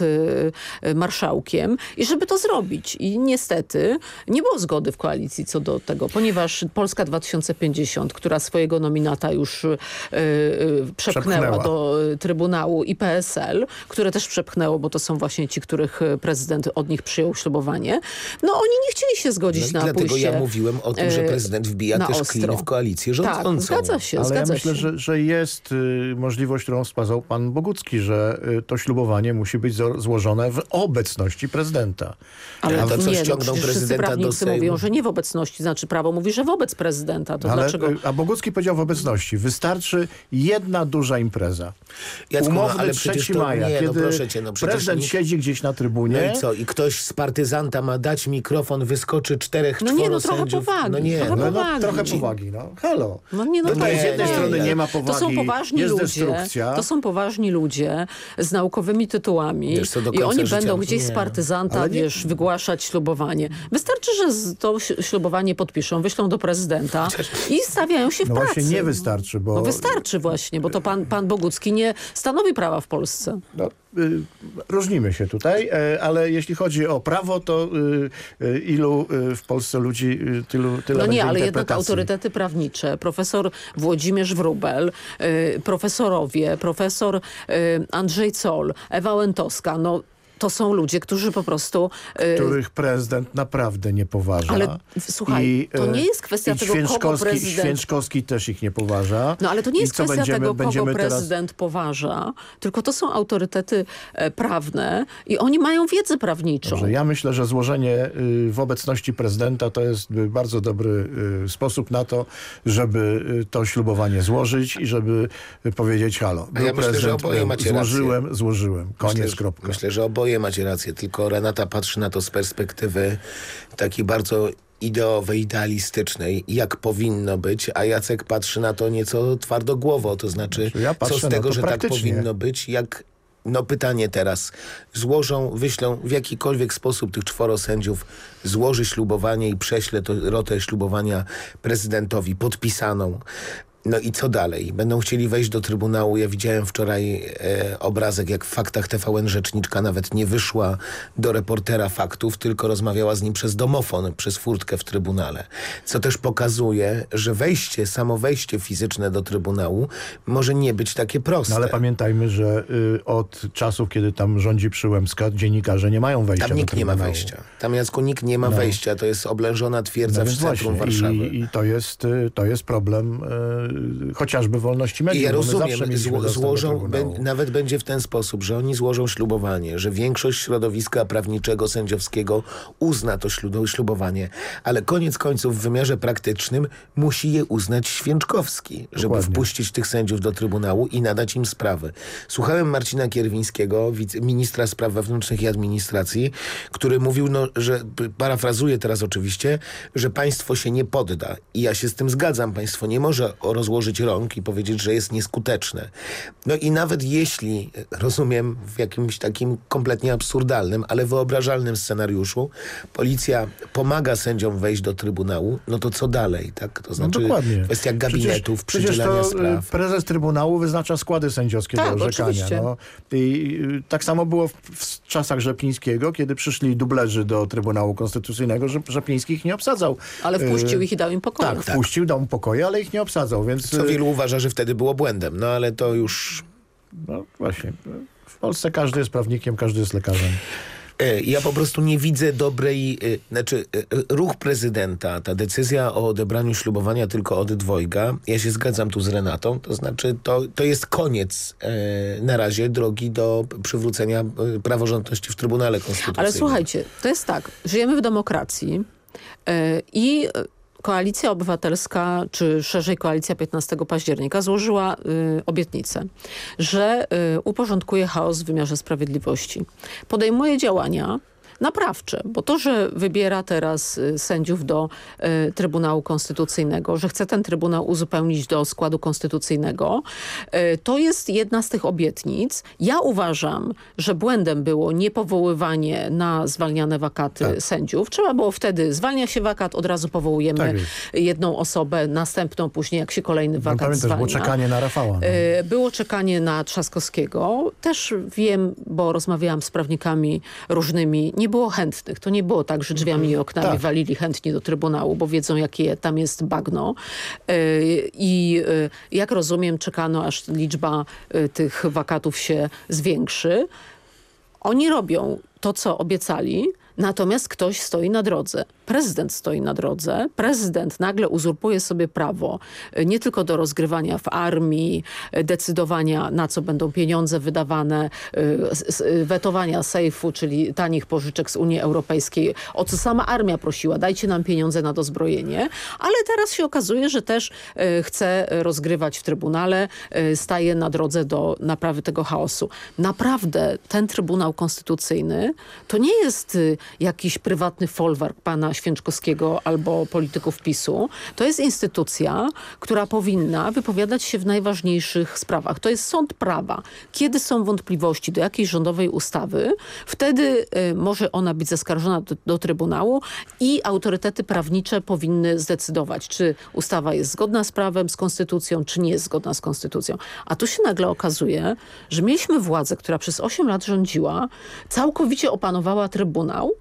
e, marszałkiem i żeby to zrobić. I niestety nie było zgody w koalicji co do tego, ponieważ Polska 2050, która swojego nominata już e, przepchnęła, Przepchnęła. do Trybunału i PSL, które też przepchnęło, bo to są właśnie ci, których prezydent od nich przyjął ślubowanie, no oni nie chcieli się zgodzić No na dlatego pójście ja mówiłem o tym, że e, prezydent wbija też ostro. kliny w koalicję rządzącą. Tak, zgadza się, Ale ja zgadza myślę, się. że, że jest y, możliwość, którą wskazał pan Bogucki, że y, to ślubowanie musi być złożone w obecności prezydenta. Ale to, co nie, no, ściągną przecież wszyscy prezydenta do prawnicy Sejmu. mówią, że nie w obecności, znaczy prawo mówi, że wobec prezydenta. To Ale, dlaczego? y, A Bogucki powiedział w obecności, wystarczy jedna duża impreza. Jacku, no, Umowny ale 3 przecież to- maja, nie, no kiedy proszę cię, no prezydent nie- siedzi gdzieś na trybunie. No i co? I ktoś z partyzanta ma dać mikrofon, wyskoczy czterech, No nie, no trochę sędziów. powagi, No nie, trochę no, No, no, powagi. trochę powagi, no. Halo. No nie, no, No to jest z jednej nie, strony nie ma To są powagi, poważni jest ludzie. destrukcja. To są poważni ludzie z naukowymi tytułami Wiesz co, do i oni życia będą nie. gdzieś z partyzanta, nie- wiesz, wygłaszać ślubowanie. Wystarczy, że to ślubowanie podpiszą, wyślą do prezydenta i stawiają się w No pracy. właśnie nie wystarczy, bo... No wystarczy właśnie, bo to pan, pan Bogucki nie stanowi prawa w Polsce. No, y, różnimy się tutaj, e, ale jeśli chodzi o prawo, to y, y, ilu w Polsce ludzi, tylu, tyle No nie, ale jednak autorytety prawnicze, profesor Włodzimierz Wróbel, y, profesorowie, profesor Andrzej Zoll, Ewa Łętowska, no to są ludzie, którzy po prostu... y, których prezydent naprawdę nie poważa. Ale słuchaj, to e, nie jest kwestia i tego, kogo Święczkowski- prezydent- Święczkowski też ich nie poważa. No ale to nie I jest kwestia będziemy, tego, kogo będziemy teraz prezydent poważa, tylko to są autorytety e, prawne i oni mają wiedzę prawniczą. Dobrze, ja myślę, że złożenie y, w obecności prezydenta to jest y, bardzo dobry y, sposób na to, żeby y, to ślubowanie złożyć i żeby y, powiedzieć halo. A ja myślę, że prezydent, oboje był, macie złożyłem, złożyłem. Koniec, Myślę, kropka. Myślę, że oboje macie rację, tylko Renata patrzy na to z perspektywy takiej bardzo ideowej, idealistycznej, jak powinno być, a Jacek patrzy na to nieco twardogłowo, to znaczy Ja patrzę co z tego, że tak powinno być, jak no pytanie teraz, złożą, wyślą w jakikolwiek sposób tych czworo sędziów złoży ślubowanie i prześle to rotę ślubowania prezydentowi podpisaną. No i co dalej? Będą chcieli wejść do Trybunału. Ja widziałem wczoraj e, obrazek, jak w faktach TVN rzeczniczka nawet nie wyszła do reportera faktów, tylko rozmawiała z nim przez domofon, przez furtkę w Trybunale. Co też pokazuje, że wejście, samo wejście fizyczne do Trybunału może nie być takie proste. No ale pamiętajmy, że y, od czasów, kiedy tam rządzi Przyłębska, dziennikarze nie mają wejścia Tam nikt nie ma wejścia. Tam Jacku nikt nie ma No. wejścia. To jest oblężona twierdza No w centrum właśnie. Warszawy. I, I to jest, y, to jest problem y, chociażby wolności mediów. I ja rozumiem, zło, złożą, nawet będzie w ten sposób, że oni złożą ślubowanie, że większość środowiska prawniczego, sędziowskiego uzna to ślu- ślubowanie, ale koniec końców w wymiarze praktycznym musi je uznać Święczkowski, żeby Dokładnie. wpuścić tych sędziów do Trybunału i nadać im sprawy. Słuchałem Marcina Kierwińskiego, ministra spraw wewnętrznych i administracji, który mówił, no, że parafrazuję teraz oczywiście, że państwo się nie podda. I ja się z tym zgadzam. Państwo nie może o- rozłożyć rąk i powiedzieć, że jest nieskuteczne. No i nawet jeśli, rozumiem, w jakimś takim kompletnie absurdalnym, ale wyobrażalnym scenariuszu, policja pomaga sędziom wejść do Trybunału, no to co dalej, tak? To znaczy no dokładnie. kwestia gabinetów, przecież, przecież przydzielania to y, spraw. prezes Trybunału wyznacza składy sędziowskie Tak, do orzekania. No. I tak samo było w, w czasach Rzeplińskiego, kiedy przyszli dublerzy do Trybunału Konstytucyjnego, że Rzepliński ich nie obsadzał. Ale wpuścił Y, ich i dał im pokoju. Tak, wpuścił, dał mu pokoje, ale ich nie obsadzał, więc... Co y, wielu uważa, że wtedy było błędem, no ale to już... No właśnie. W Polsce każdy jest prawnikiem, każdy jest lekarzem. E, Ja po prostu nie widzę dobrej, e, znaczy e, ruch prezydenta, ta decyzja o odebraniu ślubowania tylko od dwojga, ja się zgadzam tu z Renatą, to znaczy to, to jest koniec e, na razie drogi do przywrócenia e, praworządności w Trybunale Konstytucyjnym. Ale słuchajcie, to jest tak, żyjemy w demokracji i Koalicja Obywatelska, czy szerzej Koalicja 15 października złożyła y, obietnicę, że y, uporządkuje chaos w wymiarze sprawiedliwości. Podejmuje działania naprawcze, bo to, że wybiera teraz y, sędziów do y, Trybunału Konstytucyjnego, że chce ten Trybunał uzupełnić do składu konstytucyjnego, y, to jest jedna z tych obietnic. Ja uważam, że błędem było niepowoływanie na zwalniane wakaty Tak. sędziów. Trzeba było wtedy, zwalnia się wakat, od razu powołujemy Tak jedną osobę, następną później, jak się kolejny No, wakat pamiętasz, zwalnia. było czekanie na Rafała. No. Było czekanie na Trzaskowskiego. Też wiem, bo rozmawiałam z prawnikami różnymi. Nie było chętnych. To nie było tak, że drzwiami i oknami Tak. walili chętni do Trybunału, bo wiedzą, jakie tam jest bagno. E, I e, jak rozumiem, czekano, aż liczba e, tych wakatów się zwiększy. Oni robią to, co obiecali, natomiast ktoś stoi na drodze. Prezydent stoi na drodze. Prezydent nagle uzurpuje sobie prawo e, nie tylko do rozgrywania w armii, e, decydowania na co będą pieniądze wydawane, e, wetowania sejfu, czyli tanich pożyczek z Unii Europejskiej, o co sama armia prosiła, dajcie nam pieniądze na dozbrojenie, ale teraz się okazuje, że też chce rozgrywać w Trybunale, staje na drodze do naprawy tego chaosu. Naprawdę ten Trybunał Konstytucyjny to nie jest y, jakiś prywatny folwark pana Święczkowskiego albo polityków PiSu. To jest instytucja, która powinna wypowiadać się w najważniejszych sprawach. To jest sąd prawa. Kiedy są wątpliwości do jakiejś rządowej ustawy, wtedy y, może ona być zaskarżona do, do Trybunału i autorytety prawnicze powinny zdecydować, czy ustawa jest zgodna z prawem, z konstytucją, czy nie jest zgodna z konstytucją. A tu się nagle okazuje, że mieliśmy władzę, która przez 8 lat rządziła, całkowicie opanowała Trybunał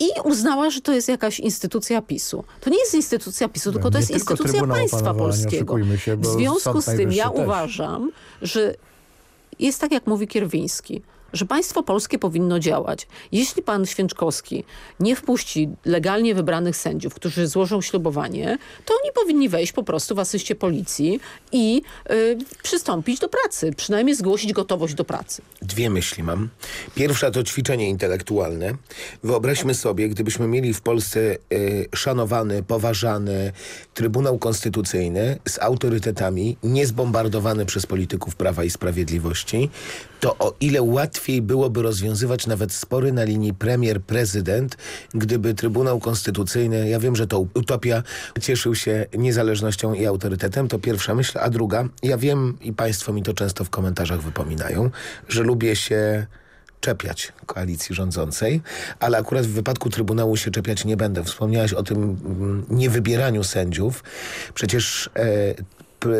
i uznała, że to jest jakaś instytucja PiSu. To nie jest instytucja PiSu, tylko to jest instytucja Trybunał państwa polskiego. się, w związku z tym ja też. uważam, że jest tak, jak mówi Kierwiński, że państwo polskie powinno działać. Jeśli pan Święczkowski nie wpuści legalnie wybranych sędziów, którzy złożą ślubowanie, to oni powinni wejść po prostu w asyście policji i y, przystąpić do pracy, przynajmniej zgłosić gotowość do pracy. Dwie myśli mam. Pierwsza to ćwiczenie intelektualne. Wyobraźmy sobie, gdybyśmy mieli w Polsce y, szanowany, poważany Trybunał Konstytucyjny z autorytetami, niezbombardowany przez polityków Prawa i Sprawiedliwości, to o ile łatwiej byłoby rozwiązywać nawet spory na linii premier-prezydent, gdyby Trybunał Konstytucyjny, ja wiem, że to utopia, cieszył się niezależnością i autorytetem, to pierwsza myśl. A druga, ja wiem i państwo mi to często w komentarzach wypominają, że lubię się czepiać koalicji rządzącej, ale akurat w wypadku Trybunału się czepiać nie będę. Wspomniałaś o tym mm, niewybieraniu sędziów. Przecież e,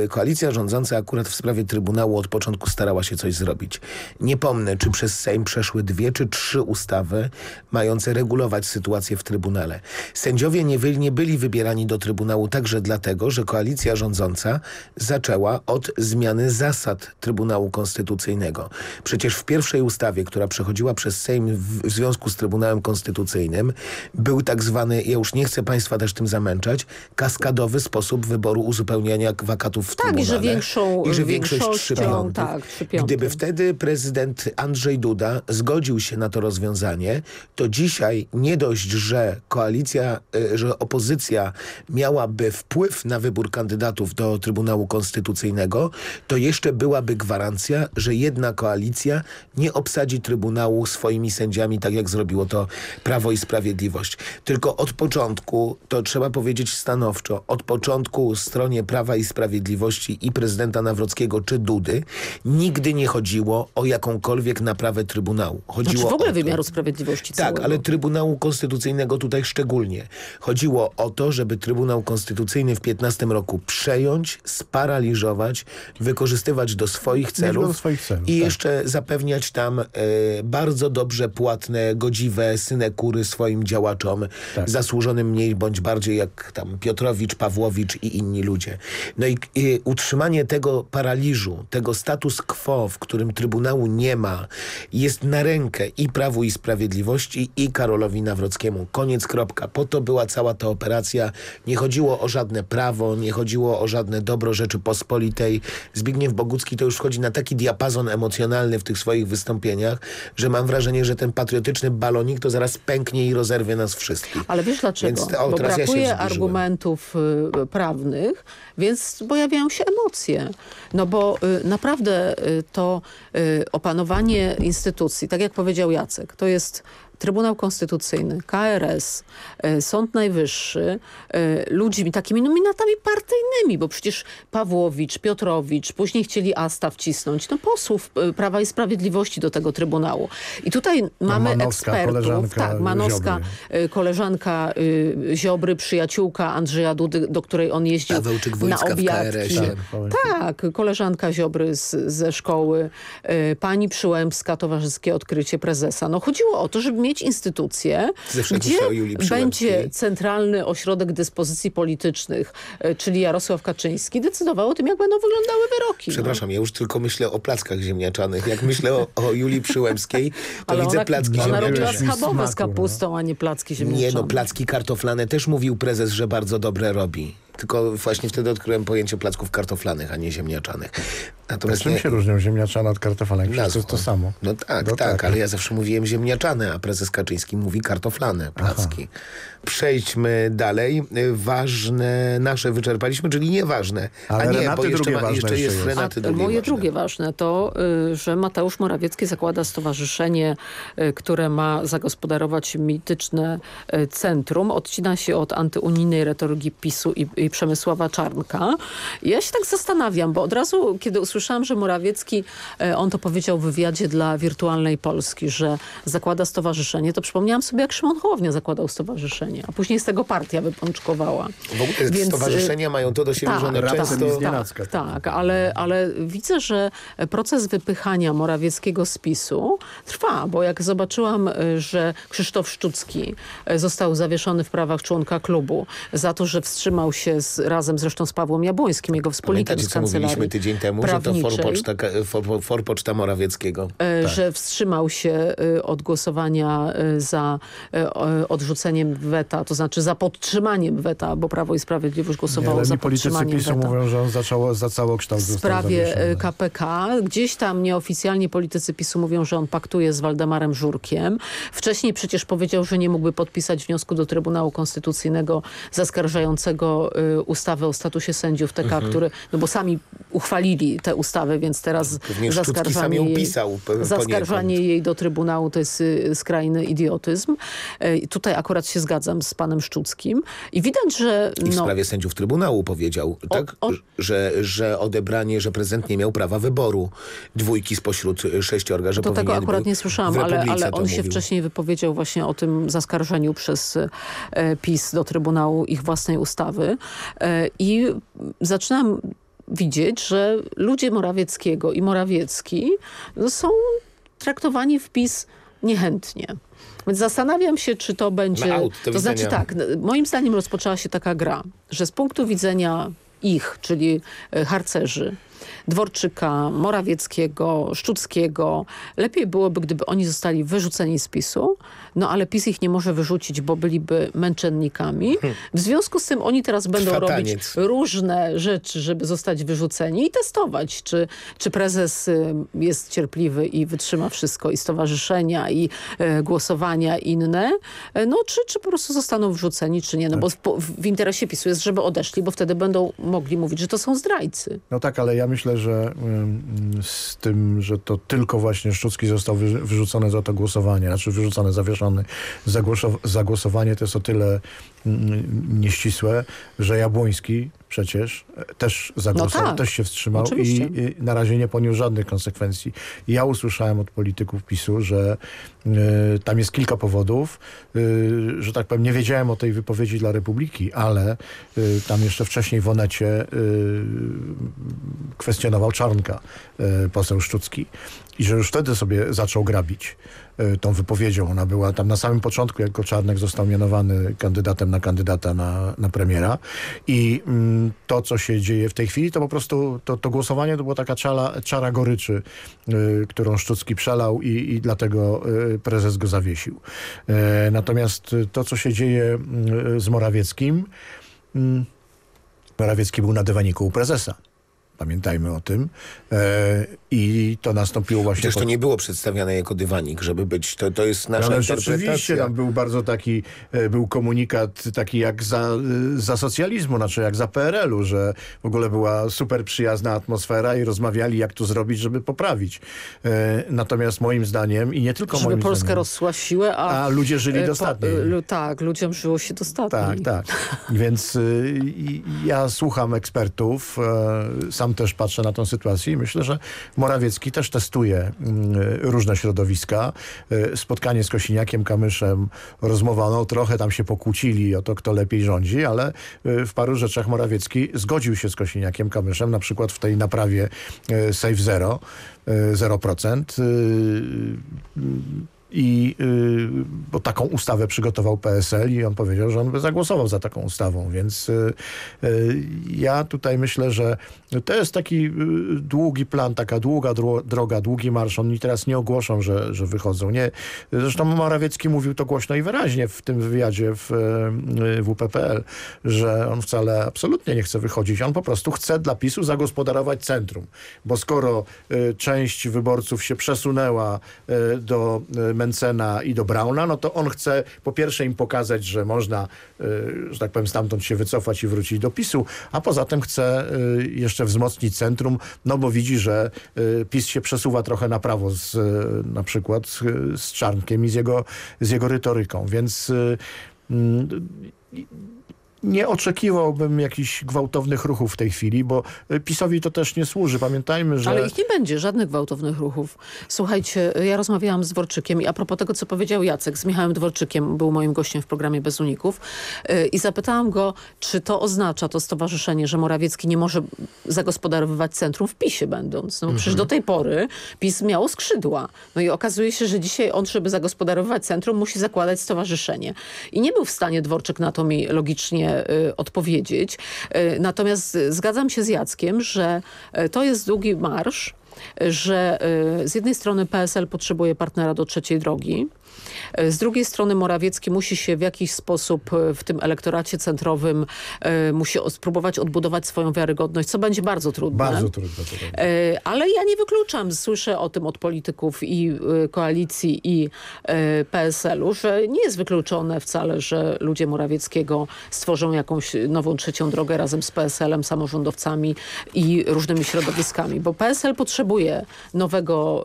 koalicja rządząca akurat w sprawie Trybunału od początku starała się coś zrobić. Nie pomnę, czy przez Sejm przeszły dwie czy trzy ustawy mające regulować sytuację w Trybunale. Sędziowie nie, wy, nie byli wybierani do Trybunału także dlatego, że koalicja rządząca zaczęła od zmiany zasad Trybunału Konstytucyjnego. Przecież w pierwszej ustawie, która przechodziła przez Sejm w, związku z Trybunałem Konstytucyjnym, był tak zwany, ja już nie chcę państwa też tym zamęczać, kaskadowy sposób wyboru uzupełniania wakatów w Tak, i Trybunale. że większą I że większość trzy piątych. tak. Gdyby wtedy prezydent Andrzej Duda zgodził się na to rozwiązanie, to dzisiaj nie dość, że koalicja, y, że opozycja miałaby wpływ na wybór kandydatów do Trybunału Konstytucyjnego, to jeszcze byłaby gwarancja, że jedna koalicja nie obsadzi Trybunału swoimi sędziami, tak jak zrobiło to Prawo i Sprawiedliwość. Tylko od początku, to trzeba powiedzieć stanowczo, od początku stronie Prawa i Sprawiedliwości i prezydenta Nawrockiego czy Dudy nigdy nie chodziło o jakąkolwiek naprawę Trybunału. Chodziło Znaczy w ogóle wymiaru sprawiedliwości tak, całego. ale Trybunału Konstytucyjnego tutaj szczególnie. Chodziło o to, żeby Trybunał Konstytucyjny w 15 roku przejąć, sparaliżować, wykorzystywać do swoich celów, do swoich celów, i tak. jeszcze zapewniać tam e, bardzo dobrze płatne, godziwe synekury swoim działaczom, Tak. zasłużonym mniej bądź bardziej jak tam Piotrowicz, Pawłowicz i inni ludzie. No i I utrzymanie tego paraliżu, tego status quo, w którym Trybunału nie ma, jest na rękę i Prawu i Sprawiedliwości i Karolowi Nawrockiemu. Koniec, kropka. Po to była cała ta operacja. Nie chodziło o żadne prawo, nie chodziło o żadne dobro Rzeczypospolitej. Zbigniew Bogucki to już wchodzi na taki diapazon emocjonalny w tych swoich wystąpieniach, że mam wrażenie, że ten patriotyczny balonik to zaraz pęknie i rozerwie nas wszystkich. Ale wiesz dlaczego? Więc, o, bo ja brakuje wzburzyłem. argumentów y, prawnych, więc pojawiają się emocje. No bo y, naprawdę y, to y, opanowanie instytucji, tak jak powiedział Jacek, to jest Trybunał Konstytucyjny, KRS, y, Sąd Najwyższy, y, ludźmi takimi nominatami partyjnymi, bo przecież Pawłowicz, Piotrowicz, później chcieli Asta wcisnąć, no posłów y, Prawa i Sprawiedliwości do tego Trybunału. I tutaj mamy Manowska, ekspertów. koleżanka Tak, Manowska, Ziobry. koleżanka Ziobry, przyjaciółka Andrzeja Dudy, do której on jeździł na obiadki. KRS-ie. Tak, koleżanka Ziobry z, ze szkoły, pani Przyłębska, Towarzyskie Odkrycie Prezesa. No chodziło o to, żeby mieć instytucję, Zawsze gdzie będzie centralny ośrodek dyspozycji politycznych, y, czyli Jarosław Kaczyński, decydował o tym, jak będą wyglądały wyroki. no. Przepraszam, ja już tylko myślę o plackach ziemniaczanych. Jak myślę o, o Julii Przyłębskiej, to Ale widzę ona, placki ona robiła ziemniaczane. schabowe z kapustą, a nie placki ziemniaczane. Nie no, placki kartoflane też mówił prezes, że bardzo dobre robi. Tylko właśnie wtedy odkryłem pojęcie placków kartoflanych, a nie ziemniaczanych. Natomiast Czym nie, się różnią ziemniaczane od kartoflanek? Przecież to jest to samo. No tak, No tak, tak. ale ja zawsze mówiłem ziemniaczane, a prezes Kaczyński mówi kartoflane, placki. Przejdźmy dalej. Ważne nasze wyczerpaliśmy, czyli nieważne. Ale a nie, Renaty bo jeszcze, drugie ma, ważne jeszcze jest jest. Renaty A drugie moje ważne. drugie ważne to, y, że Mateusz Morawiecki zakłada stowarzyszenie, y, które ma zagospodarować mityczne y, centrum. Odcina się od antyunijnej retoryki PiSu i, i Przemysława Czarnka. Ja się tak zastanawiam, bo od razu, kiedy usłyszałam, że Morawiecki, on to powiedział w wywiadzie dla Wirtualnej Polski, że zakłada stowarzyszenie, to przypomniałam sobie, jak Szymon Hołownia zakładał stowarzyszenie, a później z tego partia wypączkowała. W ogóle Więc, y, stowarzyszenia mają to do siebie, że one tak, często... tak, tak, ale, ale widzę, że proces wypychania Morawieckiego z PiSu trwa, bo jak zobaczyłam, y, że Krzysztof Szczucki y, został zawieszony w prawach członka klubu za to, że wstrzymał się z, razem zresztą z Pawłem Jabłońskim, jego wspólnikiem Pamiętacie, z co mówiliśmy kancelarii tydzień temu, że to forpoczta, for, forpoczta Morawieckiego. Tak. że wstrzymał się od głosowania za odrzuceniem weta, to znaczy za podtrzymaniem weta, bo Prawo i Sprawiedliwość Nie, głosowało ale za podtrzymaniem PiSu weta. mówią, że on zaczął, za całokształt w został sprawie KPK. Gdzieś tam nieoficjalnie politycy PiSu mówią, że on paktuje z Waldemarem Żurkiem. Wcześniej przecież powiedział, że nie mógłby podpisać wniosku do Trybunału Konstytucyjnego zaskarżającego y, ustawę o statusie sędziów TK, Mhm. który, no bo sami uchwalili tę ustawę, więc teraz Pewnie zaskarżanie ją jej, pisał pe- zaskarżanie jej do Trybunału to jest y, skrajny idiotyzm. Y, tutaj akurat się z panem Szczuckim. I widać, że I w no, sprawie sędziów Trybunału powiedział, tak, o- Że, że odebranie, że prezydent nie miał prawa wyboru dwójki spośród sześciorga, że Do tego akurat nie słyszałam, ale, ale to on się mówił. wcześniej wypowiedział właśnie o tym zaskarżeniu przez e, PiS do Trybunału ich własnej ustawy. E, I zaczynam widzieć, że ludzie Morawieckiego i Morawiecki no, są traktowani w PiS niechętnie. Więc zastanawiam się, czy to będzie... Aut, do to znaczy tak, n- moim zdaniem rozpoczęła się taka gra, że z punktu widzenia ich, czyli e, harcerzy, Dworczyka, Morawieckiego, Szczuckiego. Lepiej byłoby, gdyby oni zostali wyrzuceni z PiSu, no ale PiS ich nie może wyrzucić, bo byliby męczennikami. W związku z tym oni teraz będą Trwa robić taniec. różne rzeczy, żeby zostać wyrzuceni i testować, czy, czy prezes y, jest cierpliwy i wytrzyma wszystko i stowarzyszenia i e, głosowania inne, e, no czy, czy po prostu zostaną wrzuceni, czy nie. No bo w, w interesie PiSu jest, żeby odeszli, bo wtedy będą mogli mówić, że to są zdrajcy. No tak, ale ja myślę, że z tym, że to tylko właśnie Szczucki został wy, wyrzucony za to głosowanie, znaczy wyrzucony, zawieszony. Za głosowanie, to jest o tyle mm, nieścisłe, że Jabłoński przecież e, też zagłosował, tak, też się wstrzymał i, oczywiście. i na razie nie poniósł żadnych konsekwencji. Ja usłyszałem od polityków PiSu, że y, tam jest kilka powodów, y, że tak powiem, nie wiedziałem o tej wypowiedzi dla Republiki, ale y, tam jeszcze wcześniej w Onecie kwestionował Czarnka, poseł Szczucki. I że już wtedy sobie zaczął grabić tą wypowiedzią. Ona była tam na samym początku, jako Czarnek został mianowany kandydatem na kandydata na, na premiera. I mm, to, co się dzieje w tej chwili, to po prostu to, to głosowanie to była taka czara, czara goryczy, y, którą Szczucki przelał i, i dlatego y, prezes go zawiesił. E, natomiast to, co się dzieje y, z Morawieckim, mm, Morawiecki był na dywaniku u prezesa. Pamiętajmy o tym. E, I to nastąpiło właśnie... Przecież to po- nie było przedstawiane jako dywanik, żeby być, to, to jest nasza ale interpretacja. rzeczywiście tam był bardzo taki, e, był komunikat taki jak za, e, za socjalizmu, znaczy jak za PRL-u, że w ogóle była super przyjazna atmosfera i rozmawiali jak to zrobić, żeby poprawić. E, Natomiast moim zdaniem i nie tylko Żeby moim Polska zdaniem, rosła w siłę, a... a ludzie żyli e, e, lu- Tak, ludziom żyło się dostatniej. Tak, tak. Więc ja słucham ekspertów, e, też patrzę na tę sytuację i myślę, że Morawiecki też testuje mm, różne środowiska. E, Spotkanie z Kosiniakiem Kamyszem, rozmowa, no trochę tam się pokłócili o to, kto lepiej rządzi, ale e, w paru rzeczach Morawiecki zgodził się z Kosiniakiem Kamyszem, na przykład w tej naprawie e, Safe Zero, e, 0%. I y, bo taką ustawę przygotował PSL i on powiedział, że on by zagłosował za taką ustawą, więc y, y, ja tutaj myślę, że to jest taki długi plan, taka długa dro droga, długi marsz. Oni teraz nie ogłoszą, że, że wychodzą. Nie. Zresztą Morawiecki mówił to głośno i wyraźnie w tym wywiadzie w WPPL, że on wcale absolutnie nie chce wychodzić. On po prostu chce dla PiSu zagospodarować centrum, bo skoro część wyborców się przesunęła do Mencena i do Brauna, no to on chce po pierwsze im pokazać, że można, y, że tak powiem, stamtąd się wycofać i wrócić do PiSu, a poza tym chce y, jeszcze wzmocnić centrum, no bo widzi, że y, PiS się przesuwa trochę na prawo z, na przykład z, Czarnkiem i z jego, z jego retoryką, więc mm, nie oczekiwałbym jakichś gwałtownych ruchów w tej chwili, bo y, PiSowi to też nie służy. Pamiętajmy, że... Ale ich nie będzie, żadnych gwałtownych ruchów. Słuchajcie, ja rozmawiałam z Dworczykiem i a propos tego, co powiedział Jacek, z Michałem Dworczykiem, był moim gościem w programie Bez Uników yy, i zapytałam go, czy to oznacza, to stowarzyszenie, że Morawiecki nie może zagospodarowywać centrum w PiSie będąc. No przecież Mhm. do tej pory PiS miało skrzydła. No i okazuje się, że dzisiaj on, żeby zagospodarowywać centrum, musi zakładać stowarzyszenie. I nie był w stanie Dworczyk na to mi logicznie y, odpowiedzieć. Y, natomiast zgadzam się z Jackiem, że y, to jest długi marsz, że y, z jednej strony PSL potrzebuje partnera do trzeciej drogi, y, z drugiej strony Morawiecki musi się w jakiś sposób y, w tym elektoracie centrowym musi spróbować odbudować swoją wiarygodność, co będzie bardzo trudne. Bardzo trudno to będzie. E, Ale ja nie wykluczam, słyszę o tym od polityków i koalicji i PSL-u, że nie jest wykluczone wcale, że ludzie Morawieckiego stworzą jakąś nową trzecią drogę razem z PSL-em, samorządowcami i różnymi środowiskami, bo PSL potrzebuje nowego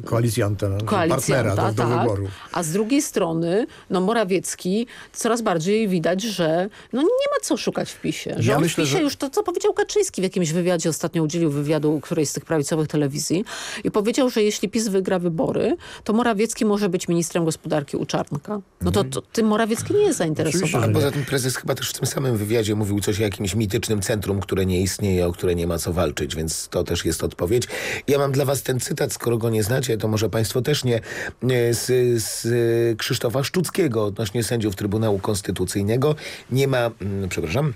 e, Koalicjanta, partnera koalicjanta, do, do tak. wyboru. A z drugiej strony, no Morawiecki coraz bardziej widać, że no nie ma co szukać w PiSie. Że Ja on myślę, w PiSie że- już to, co powiedział Kaczyński w jakimś wywiadzie, ostatnio udzielił wywiadu którejś z tych prawicowych telewizji i powiedział, że jeśli PiS wygra wybory, to Morawiecki może być ministrem gospodarki u Czarnka. No to, to tym Morawiecki nie jest zainteresowany. A poza tym prezes chyba też w tym samym wywiadzie mówił coś o jakimś mitycznym centrum, które nie istnieje, o które nie ma co walczyć, więc to też jest odpowiedź. Ja mam dla was ten cytat, skoro go nie znacie, to może państwo też nie, nie, z, z Krzysztofa Szczuckiego odnośnie sędziów Trybunału Konstytucyjnego. Nie ma, mm, przepraszam,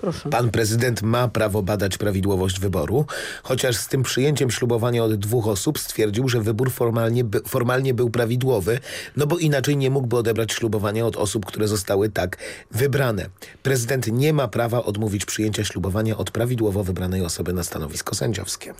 Proszę. Pan prezydent ma prawo badać prawidłowość wyboru, chociaż z tym przyjęciem ślubowania od dwóch osób stwierdził, że wybór formalnie, by, formalnie był prawidłowy, no bo inaczej nie mógłby odebrać ślubowania od osób, które zostały tak wybrane. Prezydent nie ma prawa odmówić przyjęcia ślubowania od prawidłowo wybranej osoby na stanowisko sędziowskie.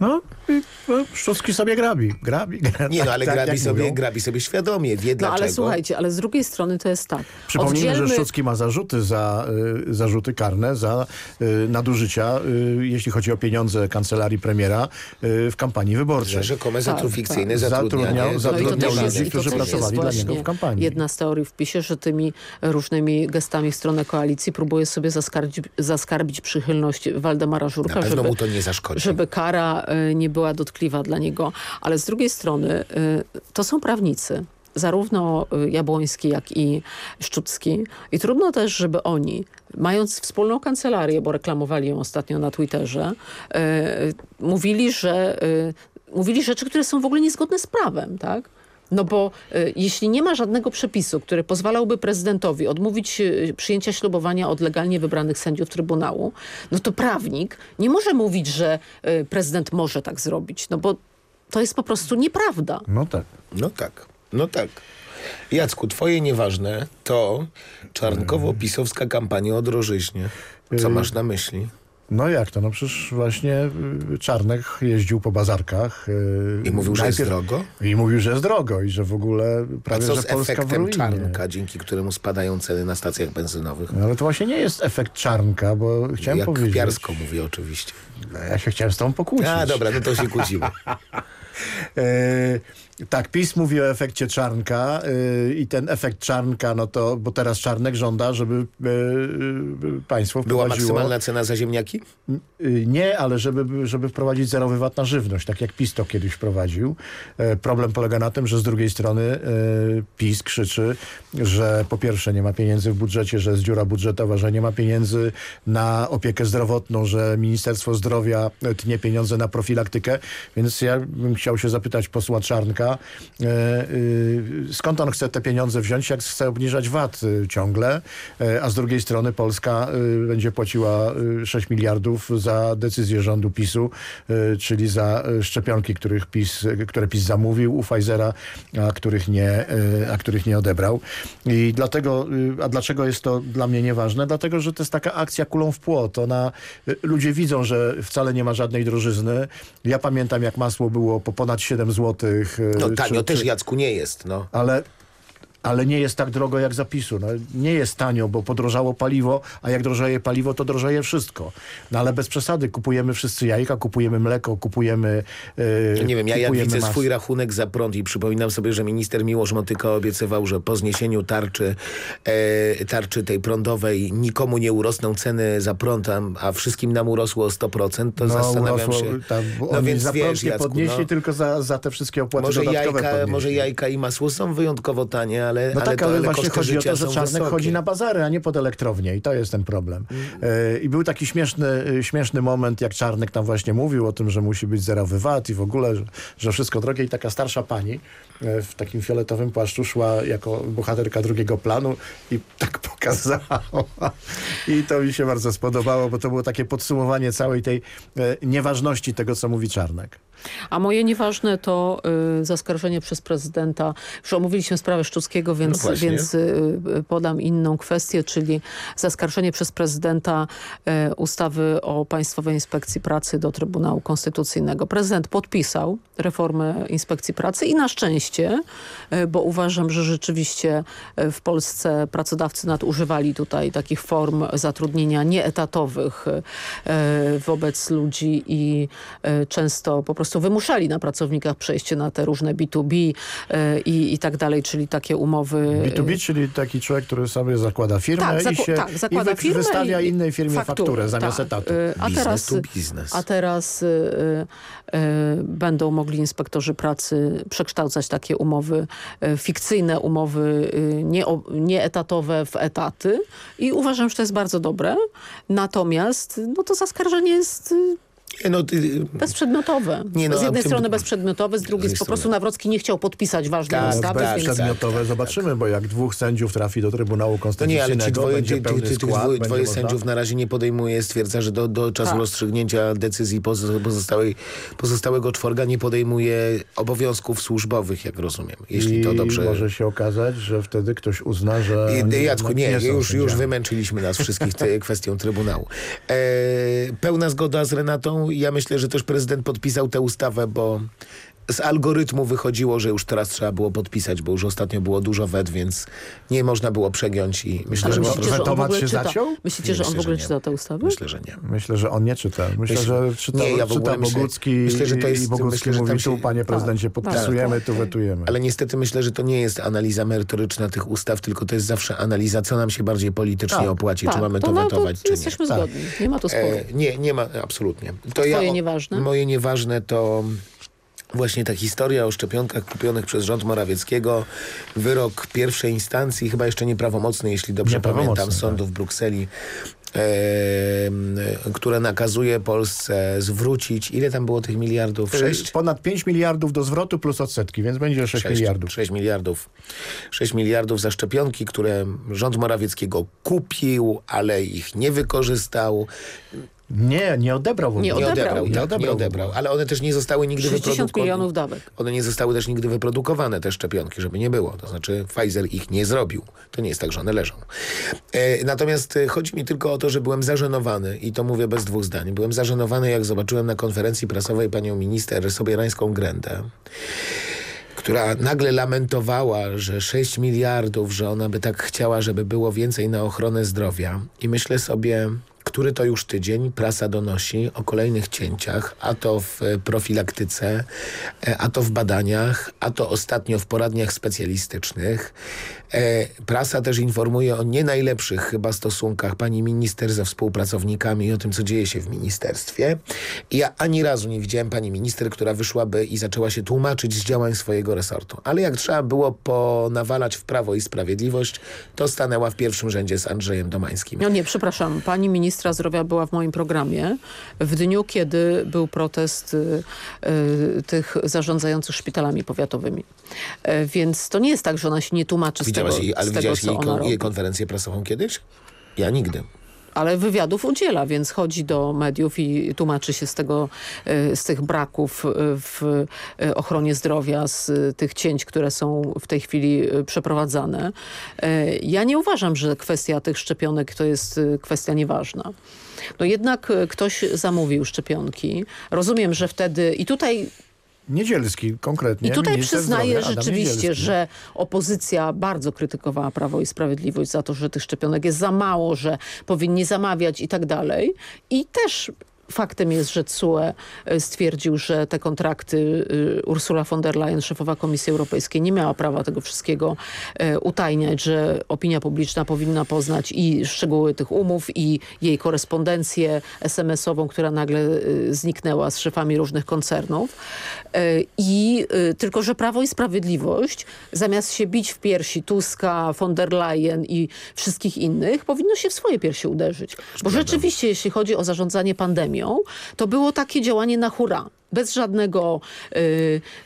No, i, no sobie grabi. grabi, grabi Nie no, ale tak, grabi, sobie, mówią. grabi sobie świadomie, wie No dlaczego. ale słuchajcie, ale z drugiej strony to jest tak. Przypomnijmy, Oddzielmy- że Szczucki ma zarzuty za y, zarzuty karne za y, nadużycia, y, jeśli chodzi o pieniądze kancelarii premiera y, w kampanii wyborczej. Że rzekome Tak, fikcyjne tak. zatrudnianie- Zatrudniał, No zatrudniał jest, ludzi, którzy pracowali dla niego w kampanii. Jedna z teorii w PiSie, że tymi różnymi gestami w stronę koalicji próbuje sobie zaskarbić, zaskarbić przychylność Waldemara Żurka, Na pewno żeby, mu to nie zaszkodzi. żeby kara nie była dotkliwa dla niego. Ale z drugiej strony y, to są prawnicy. Zarówno y, Jabłoński, jak i Szczucki. I trudno też, żeby oni, mając wspólną kancelarię, bo reklamowali ją ostatnio na Twitterze, mówili, że mówili rzeczy, które są w ogóle niezgodne z prawem, tak? No bo y, jeśli nie ma żadnego przepisu, który pozwalałby prezydentowi odmówić y, przyjęcia ślubowania od legalnie wybranych sędziów Trybunału, no to prawnik nie może mówić, że y, prezydent może tak zrobić, no bo to jest po prostu nieprawda. No tak. No tak, no tak. Jacku, twoje nieważne to czarnkowo-pisowska kampania o drożyźnie. Co masz na myśli? No jak to? No przecież właśnie y, Czarnek jeździł po bazarkach. y, I mówił, że jest drogo? I mówił, że jest drogo i że w ogóle A prawie, co że z Polska w efektem czarnka, dzięki któremu spadają ceny na stacjach benzynowych? No ale to właśnie nie jest efekt Czarnka, bo chciałem Jak powiedzieć... Piarsko mówię oczywiście. Ja się chciałem z tą pokłócić. A, dobra, no to się kłócimy. [LAUGHS] [LAUGHS] Tak, PiS mówi o efekcie Czarnka e, i ten efekt Czarnka, no to, bo teraz Czarnek żąda, żeby e, państwo Była wprowadziło... maksymalna cena za ziemniaki? E, Nie, ale żeby, żeby wprowadzić zerowy VAT na żywność, tak jak PiS to kiedyś wprowadził. E, Problem polega na tym, że z drugiej strony e, PiS krzyczy, że po pierwsze nie ma pieniędzy w budżecie, że jest dziura budżetowa, że nie ma pieniędzy na opiekę zdrowotną, że Ministerstwo Zdrowia tnie pieniądze na profilaktykę, więc ja bym chciał się zapytać posła Czarnka, e, e, skąd on chce te pieniądze wziąć, jak chce obniżać VAT e, ciągle, e, a z drugiej strony Polska e, będzie płaciła e, 6 miliardów za decyzję rządu PiSu, czyli za szczepionki, których PiS, które PiS zamówił u Pfizera, a których nie, a których nie odebrał. I dlatego, a dlaczego jest to dla mnie nieważne? Dlatego, że to jest taka akcja kulą w płot. Ona, ludzie widzą, że wcale nie ma żadnej drożyzny. Ja pamiętam, jak masło było po ponad 7 złotych. No tanio czy- też Jacku nie jest, no. ale, ale nie jest tak drogo jak zapisu. No, nie jest tanio, bo podrożało paliwo, a jak drożeje paliwo, to drożeje wszystko. No ale bez przesady kupujemy wszyscy jajka, kupujemy mleko, kupujemy e, Nie wiem, ja jak widzę swój rachunek za prąd i przypominam sobie, że minister Miłosz Motyka obiecywał, że po zniesieniu tarczy, e, tarczy tej prądowej nikomu nie urosną ceny za prąd, a, wszystkim nam urosło o 100%, to zastanawiam urosło, się. Tam, no więc za wiesz, prąd nie Jacku, podnieśli, no, tylko za, za te wszystkie opłaty może jajka, podnieśli. może jajka i masło są wyjątkowo tanie, ale, No ale, tak, ale ale właśnie chodzi o to, że Czarnek wysokie. chodzi na bazary, a nie pod elektrownię i to jest ten problem. E, I był taki śmieszny, e, śmieszny moment, jak Czarnek tam właśnie mówił o tym, że musi być zerowy VAT i w ogóle, że, że wszystko drogie i taka starsza pani e, w takim fioletowym płaszczu szła jako bohaterka drugiego planu i tak pokazała. I to mi się bardzo spodobało, bo to było takie podsumowanie całej tej e, nieważności tego, co mówi Czarnek. A moje nieważne to y, zaskarżenie przez prezydenta. Już omówiliśmy sprawę Szczuckiego, więc, No więc y, y, podam inną kwestię, czyli zaskarżenie przez prezydenta y, ustawy o Państwowej Inspekcji Pracy do Trybunału Konstytucyjnego. Prezydent podpisał reformę Inspekcji Pracy i na szczęście, y, bo uważam, że rzeczywiście y, w Polsce pracodawcy nadużywali tutaj takich form zatrudnienia nieetatowych wobec ludzi i często po prostu wymuszali na pracownikach przejście na te różne B2B y, i, i tak dalej, czyli takie umowy. B2B, czyli taki człowiek, który sobie zakłada firmę Tak, i zaku- się tak, zakłada i firmę wystawia i- innej firmie fakturę, fakturę, zamiast tak. etatu. A Biznes teraz, to biznes. a teraz y, y, będą mogli inspektorzy pracy przekształcać takie umowy, y, fikcyjne umowy y, nie, nieetatowe w etaty i uważam, że to jest bardzo dobre. Natomiast no to zaskarżenie jest y, Nie, No, ty, bezprzedmiotowe. Nie, no, z jednej tym- strony bezprzedmiotowe, z drugiej drugiej po prostu. Nawrocki nie chciał podpisać ważnej Tak, ustawy, tak. Bezprzedmiotowe tak, zobaczymy, bo jak dwóch sędziów trafi do Trybunału No nie, ale Konstytucyjnego, dwoje, będzie ty, ty, ty, skład, dwoje, będzie dwoje można- sędziów na razie nie podejmuje, stwierdza, że do, do czasu Tak. rozstrzygnięcia decyzji poz- pozostałej, pozostałego czworga nie podejmuje obowiązków służbowych, jak rozumiem, jeśli I to dobrze... może się okazać, że wtedy ktoś uzna, że... I- oni Jacku, nie, są już, już wymęczyliśmy nas wszystkich [LAUGHS] kwestią Trybunału. E, pełna zgoda z Renatą. Ja myślę, że też prezydent podpisał tę ustawę, bo z algorytmu wychodziło, że już teraz trzeba było podpisać, bo już ostatnio było dużo wet, więc nie można było przegiąć i myślę, Ale że myślicie, że on w ogóle się czyta? zaciął? Myślicie, Nie, że on w myślę, ogóle że nie. czyta tę ustawę? Myślę, że nie. Myślę, że on nie czyta. Myślę, Myślę- że czyta, nie, ja w ogóle czyta myślę- Bogucki myślę, że to jest- i Bogucki myślę, że tam mówi, się- tu panie prezydencie podpisujemy, tu wetujemy. Ale niestety myślę, że to nie jest analiza merytoryczna tych ustaw, tylko to jest zawsze analiza, co nam się bardziej politycznie Tak, opłaci, Tak, czy mamy to, to, no, wetować, to czy nie. jesteśmy Tak. zgodni. Nie ma tu sporu. E, nie, nie ma, absolutnie. To twoje nieważne? Moje nieważne to właśnie ta historia o szczepionkach kupionych przez rząd Morawieckiego, wyrok pierwszej instancji, chyba jeszcze nieprawomocny, jeśli dobrze pamiętam, tak. sądu w Brukseli, które nakazuje Polsce zwrócić, ile tam było tych miliardów? 6? Ponad 5 miliardów do zwrotu plus odsetki, więc będzie 6, 6 miliardów. 6 miliardów. 6 miliardów za szczepionki, które rząd Morawieckiego kupił, ale ich nie wykorzystał. Nie, nie odebrał. Nie odebrał. Nie odebrał, Nie tak, odebrał nie odebrał. Ale one też nie zostały nigdy 60 wyprodukowane. milionów dawek. One nie zostały też nigdy wyprodukowane, te szczepionki, żeby nie było. To znaczy Pfizer ich nie zrobił. To nie jest tak, że one leżą. E, natomiast e, chodzi mi tylko o to, że byłem zażenowany i to mówię bez dwóch zdań. Byłem zażenowany, jak zobaczyłem na konferencji prasowej panią minister Sobierańską Grendę która nagle lamentowała, że 6 miliardów, że ona by tak chciała, żeby było więcej na ochronę zdrowia. I myślę sobie, który to już tydzień prasa donosi o kolejnych cięciach, a to w e, profilaktyce, e, a to w badaniach, a to ostatnio w poradniach specjalistycznych. E, Prasa też informuje o nie najlepszych chyba stosunkach pani minister ze współpracownikami i o tym, co dzieje się w ministerstwie. Ja ani razu nie widziałem pani minister, która wyszłaby i zaczęła się tłumaczyć z działań swojego resortu. Ale jak trzeba było ponawalać w Prawo i Sprawiedliwość, to stanęła w pierwszym rzędzie z Andrzejem Domańskim. No nie, przepraszam. Pani ministra zdrowia była w moim programie w dniu, kiedy był protest y, y, tych zarządzających szpitalami powiatowymi. E, więc to nie jest tak, że ona się nie tłumaczy z Widziałaś tego, jej, ale z tego widziałaś jej, kon, jej konferencję prasową kiedyś? Ja nigdy. Ale wywiadów udziela, więc chodzi do mediów i tłumaczy się z tego, y, z tych braków y, w y, ochronie zdrowia, z tych cięć, które są w tej chwili przeprowadzane. Ja nie uważam, że kwestia tych szczepionek to jest kwestia nieważna. No jednak ktoś zamówił szczepionki. Rozumiem, że wtedy i tutaj Niedzielski konkretnie. i tutaj przyznaję rzeczywiście, Niedzielski. że opozycja bardzo krytykowała Prawo i Sprawiedliwość za to, że tych szczepionek jest za mało, że powinni zamawiać i tak dalej. I też faktem jest, że CUE y, stwierdził, że te kontrakty y, Ursula von der Leyen, szefowa Komisji Europejskiej, nie miała prawa tego wszystkiego y, utajniać, że opinia publiczna powinna poznać i szczegóły tych umów, i jej korespondencję SMS-ową, która nagle y, zniknęła z szefami różnych koncernów. I tylko, że Prawo i Sprawiedliwość zamiast się bić w piersi Tuska, von der Leyen i wszystkich innych, powinno się w swoje piersi uderzyć. Bo rzeczywiście, jeśli chodzi o zarządzanie pandemią, to było takie działanie na hura. Bez żadnego y,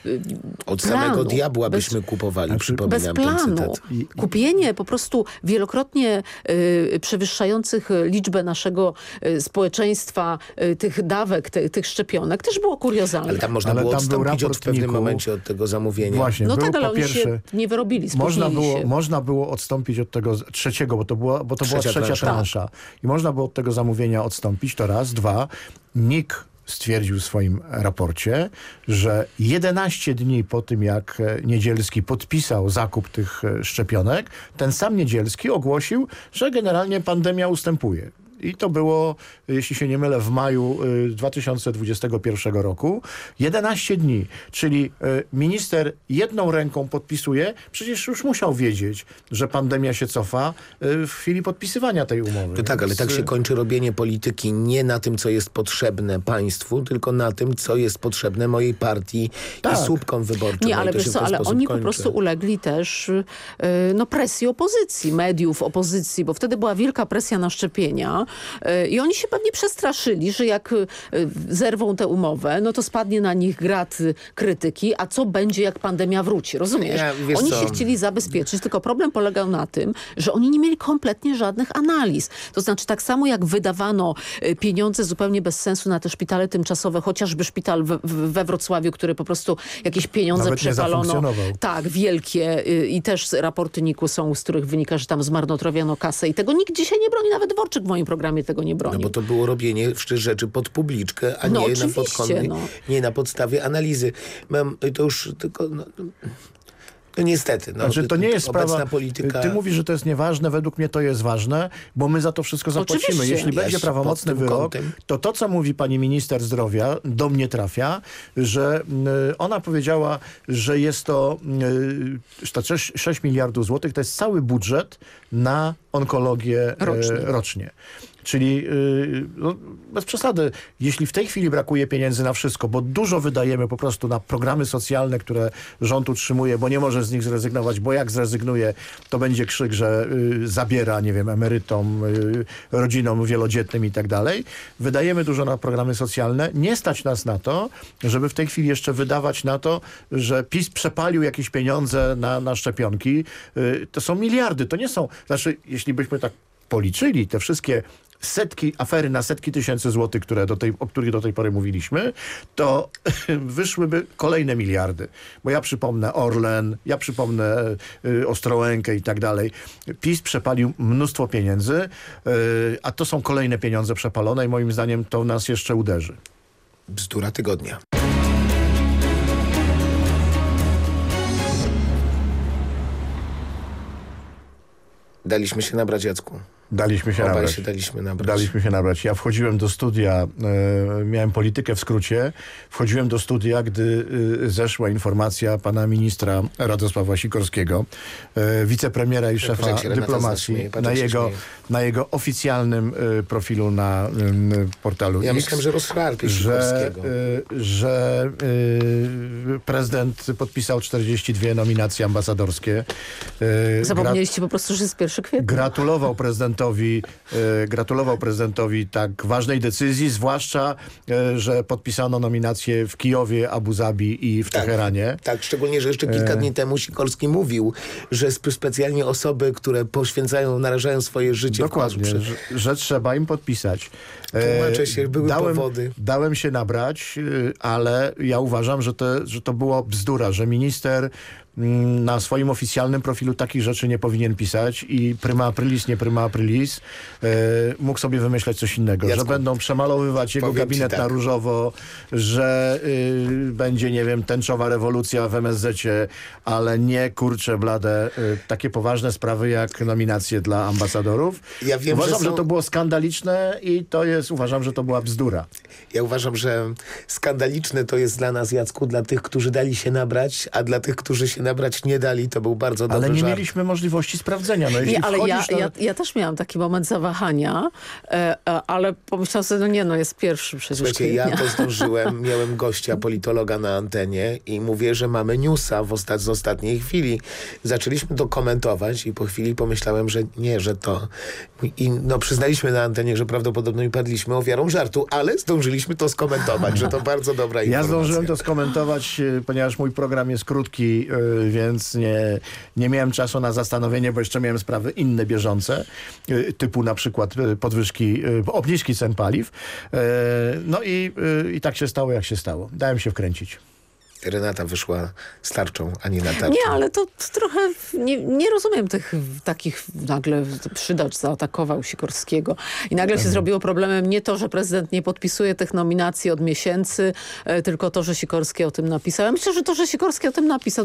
y, Od planu, samego diabła bez- byśmy kupowali, bez przypominam ten planu. cytat. Kupienie po prostu wielokrotnie y, przewyższających liczbę naszego y, społeczeństwa, y, tych dawek, te, tych szczepionek też było kuriozalne. Ale tam można Ale było tam był odstąpić od, raport w pewnym momencie od tego zamówienia. Właśnie, No był tak, ale oni pierwsze, się nie wyrobili, można było, się. można było odstąpić od tego trzeciego, bo to była, bo to była Trzecia trzecia transza. transza. I można było od tego zamówienia odstąpić, to raz. Dwa, NIK stwierdził w swoim raporcie, że 11 dni po tym, jak Niedzielski podpisał zakup tych szczepionek, ten sam Niedzielski ogłosił, że generalnie pandemia ustępuje. I to było, jeśli się nie mylę, w maju y, 2021 roku. 11 dni, czyli y, minister jedną ręką podpisuje, przecież już musiał wiedzieć, że pandemia się cofa y, w chwili podpisywania tej umowy. Tak, ale tak się y, kończy robienie polityki nie na tym, co jest potrzebne państwu, tylko na tym, co jest potrzebne mojej partii Tak. i słupkom wyborczym. Nie, No ale wiesz co, ale oni po kończy. prostu ulegli też y, no, presji opozycji, mediów opozycji, bo wtedy była wielka presja na szczepienia y, i oni się pewnie przestraszyli, że jak y, zerwą tę umowę, no to spadnie na nich grat y, krytyki, a co będzie, jak pandemia wróci, rozumiesz? Ja, oni co? się chcieli zabezpieczyć, tylko problem polegał na tym, że oni nie mieli kompletnie żadnych analiz. To znaczy tak samo jak wydawano pieniądze zupełnie bez sensu na te szpitale tymczasowe, chociażby szpital w, w, we Wrocławiu, który po prostu jakieś pieniądze Nawet przepalono. Tak, wielkie i też raporty NIK-u są, z których wynika, że tam zmarnotrawiano kasę i tego nikt dzisiaj nie broni, nawet Dworczyk w moim programie tego nie broni. No bo to było robienie rzeczy pod publiczkę, a No nie, na no. nie na podstawie analizy. Mam to już tylko... No, no niestety. No, Znaczy, to nie jest sprawa. polityka... Ty mówisz, że to jest nieważne, według mnie to jest ważne, bo my za to wszystko zapłacimy. Oczywiście. Jeśli Ja będzie prawomocny wyrok, kątem- to to, co mówi pani minister zdrowia, do mnie trafia, że y, ona powiedziała, że jest to, y, to 6, 6 miliardów złotych, to jest cały budżet na onkologię y, Rocznie. rocznie. Czyli yy, no, bez przesady, jeśli w tej chwili brakuje pieniędzy na wszystko, bo dużo wydajemy po prostu na programy socjalne, które rząd utrzymuje, bo nie może z nich zrezygnować, bo jak zrezygnuje, to będzie krzyk, że y, zabiera, nie wiem, emerytom, y, rodzinom wielodzietnym i tak dalej. Wydajemy dużo na programy socjalne. Nie stać nas na to, żeby w tej chwili jeszcze wydawać na to, że PiS przepalił jakieś pieniądze na, na szczepionki. Y, to są miliardy, to nie są... Znaczy, jeśli byśmy tak policzyli te wszystkie setki, afery na setki tysięcy złotych, które do tej, o których do tej pory mówiliśmy, to [LAUGHS] wyszłyby kolejne miliardy. Bo ja przypomnę Orlen, ja przypomnę y, Ostrołękę i tak dalej. PiS przepalił mnóstwo pieniędzy, y, a to są kolejne pieniądze przepalone i moim zdaniem to nas jeszcze uderzy. Bzdura tygodnia. Daliśmy się nabrać, Jacku. Daliśmy się Obaj nabrać. się daliśmy nabrać. Daliśmy się nabrać. Ja wchodziłem do studia, e, miałem politykę w skrócie, wchodziłem do studia, gdy e, zeszła informacja pana ministra Radosława Sikorskiego, e, wicepremiera i szefa dyplomacji, zaśmieje, patrz, na jego, na jego oficjalnym e, profilu na e, portalu Ja X, myślałem, że rozszarpie że, Sikorskiego. e, że e, prezydent podpisał 42 nominacje ambasadorskie. E, Zapomnieliście po prostu, że jest 1 kwietnia. gratulował prezydentowi, e, gratulował prezydentowi tak ważnej decyzji, zwłaszcza, e, że podpisano nominacje w Kijowie, Abu Zabi i w Teheranie. Tak, szczególnie, że jeszcze kilka E. dni temu Sikorski mówił, że sp- specjalnie osoby, które poświęcają, narażają swoje życie Dokładnie, w że, że trzeba im podpisać. Tłumaczę się, były dałem, powody. Dałem się nabrać, y, ale ja uważam, że to, że to było bzdura, że minister na swoim oficjalnym profilu takich rzeczy nie powinien pisać i prima aprilis, nie prima aprilis e, mógł sobie wymyśleć coś innego, Jacku, że będą przemalowywać jego gabinet tak. na różowo, że y, będzie, nie wiem, tęczowa rewolucja w MSZ-cie, ale nie, kurcze blade, y, takie poważne sprawy jak nominacje dla ambasadorów. Ja wiem, że uważam, że, są- to było skandaliczne i to jest, uważam, że to była bzdura. Ja uważam, że skandaliczne to jest dla nas, Jacku, dla tych, którzy dali się nabrać, a dla tych, którzy się nabrać nie dali, to był bardzo dobry Ale nie żart. mieliśmy możliwości sprawdzenia. No, jeśli Nie, ale ja, na- ja, ja też miałam taki moment zawahania, e, e, ale pomyślałam sobie, no nie, no jest pierwszy przecież Słuchajcie, ja to zdążyłem, [LAUGHS] miałem gościa, politologa na antenie i mówię, że mamy newsa w osta z ostatniej chwili. Zaczęliśmy to komentować i po chwili pomyślałem, że nie, że to... I no przyznaliśmy na antenie, że prawdopodobnie padliśmy ofiarą żartu, ale zdążyliśmy to skomentować, że to bardzo dobra Ja informacja. zdążyłem to skomentować, e, ponieważ mój program jest krótki, e, więc nie, nie miałem czasu na zastanowienie, bo jeszcze miałem sprawy inne bieżące, e, typu na przykład e, podwyżki, e, obniżki cen paliw. No i, i tak się stało, jak się stało. Dałem się wkręcić. Renata wyszła z tarczą, a nie na tarczę. Nie, ale to trochę nie, nie rozumiem tych takich nagle przydacz zaatakował Sikorskiego i nagle Mhm. się zrobiło problemem nie to, że prezydent nie podpisuje tych nominacji od miesięcy, e, tylko to, że Sikorski o tym napisał. Ja myślę, że to, że Sikorski o tym napisał,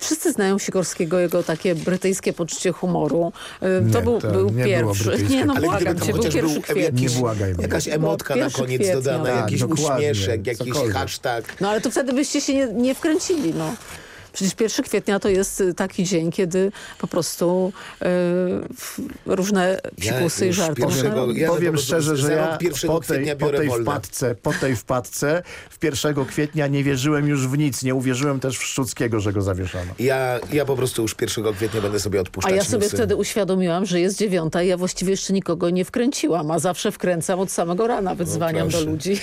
wszyscy znają Sikorskiego, jego takie brytyjskie poczucie humoru. E, Nie, to był, to był nie pierwszy. Nie, no Ale błagam cię, był pierwszy był kwietnia. jakiś, Nie błagajmy. jakaś emotka na 1 koniec kwietnia, dodana, tak, jakiś uśmieszek, jakiś cokolwiek. hashtag. No ale to wtedy byście się nie, nie wkręcili, no. Przecież 1 kwietnia to jest y, taki dzień, kiedy po prostu y, różne psikusy i już żarty. pierwszego- no. ja po Powiem szczerze, że ja rok 1 po tej, kwietnia po biorę tej wpadce, po tej wpadce w 1 kwietnia nie wierzyłem już w nic. Nie uwierzyłem też w Szczuckiego, że go zawieszono. Ja, ja po prostu już 1 kwietnia będę sobie A odpuszczać ja sobie newsy. wtedy uświadomiłam, że jest dziewiąta i ja właściwie jeszcze nikogo nie wkręciłam, a zawsze wkręcam od samego rana, wydzwaniam do proszę. ludzi.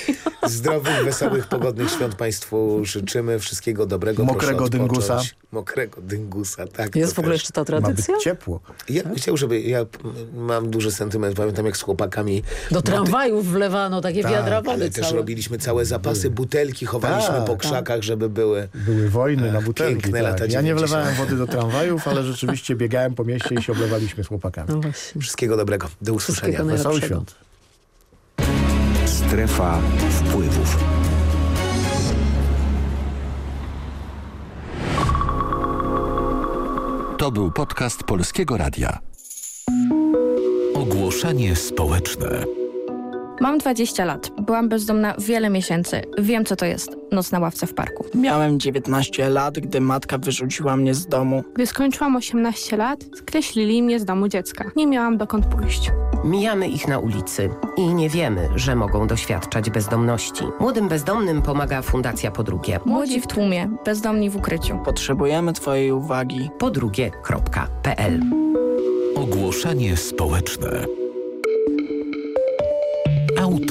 Zdrowych, wesołych, pogodnych świąt Państwu życzymy. Wszystkiego dobrego. Mokrego odpocząć. Dyngusa. Mokrego dyngusa, tak. Jest to w ogóle też. jeszcze ta Ma tradycja? być ciepło. Ja bym chciał, żeby... Ja mam duży sentyment. Pamiętam, jak z chłopakami... Do tramwajów wlewano takie Tak, wiadra Ale wody też całe. robiliśmy całe zapasy, butelki chowaliśmy Tak, po tak. krzakach, żeby były... Były wojny na butelki. piękne lata Tak. Ja nie 90. wlewałem wody do tramwajów, ale rzeczywiście biegałem po mieście i się oblewaliśmy z chłopakami. No właśnie. Wszystkiego dobrego. Do usłyszenia. Wesołych świąt. Strefa wpływów. To był podcast Polskiego Radia. Ogłoszenie społeczne. Mam 20 lat. Byłam bezdomna wiele miesięcy. Wiem, co to jest noc na ławce w parku. Miałem 19 lat, gdy matka wyrzuciła mnie z domu. Gdy skończyłam 18 lat, skreślili mnie z domu dziecka. Nie miałam dokąd pójść. Mijamy ich na ulicy i nie wiemy, że mogą doświadczać bezdomności. Młodym bezdomnym pomaga Fundacja Podrugie. Młodzi w tłumie, bezdomni w ukryciu. Potrzebujemy Twojej uwagi. podrugie.pl Ogłoszenie społeczne.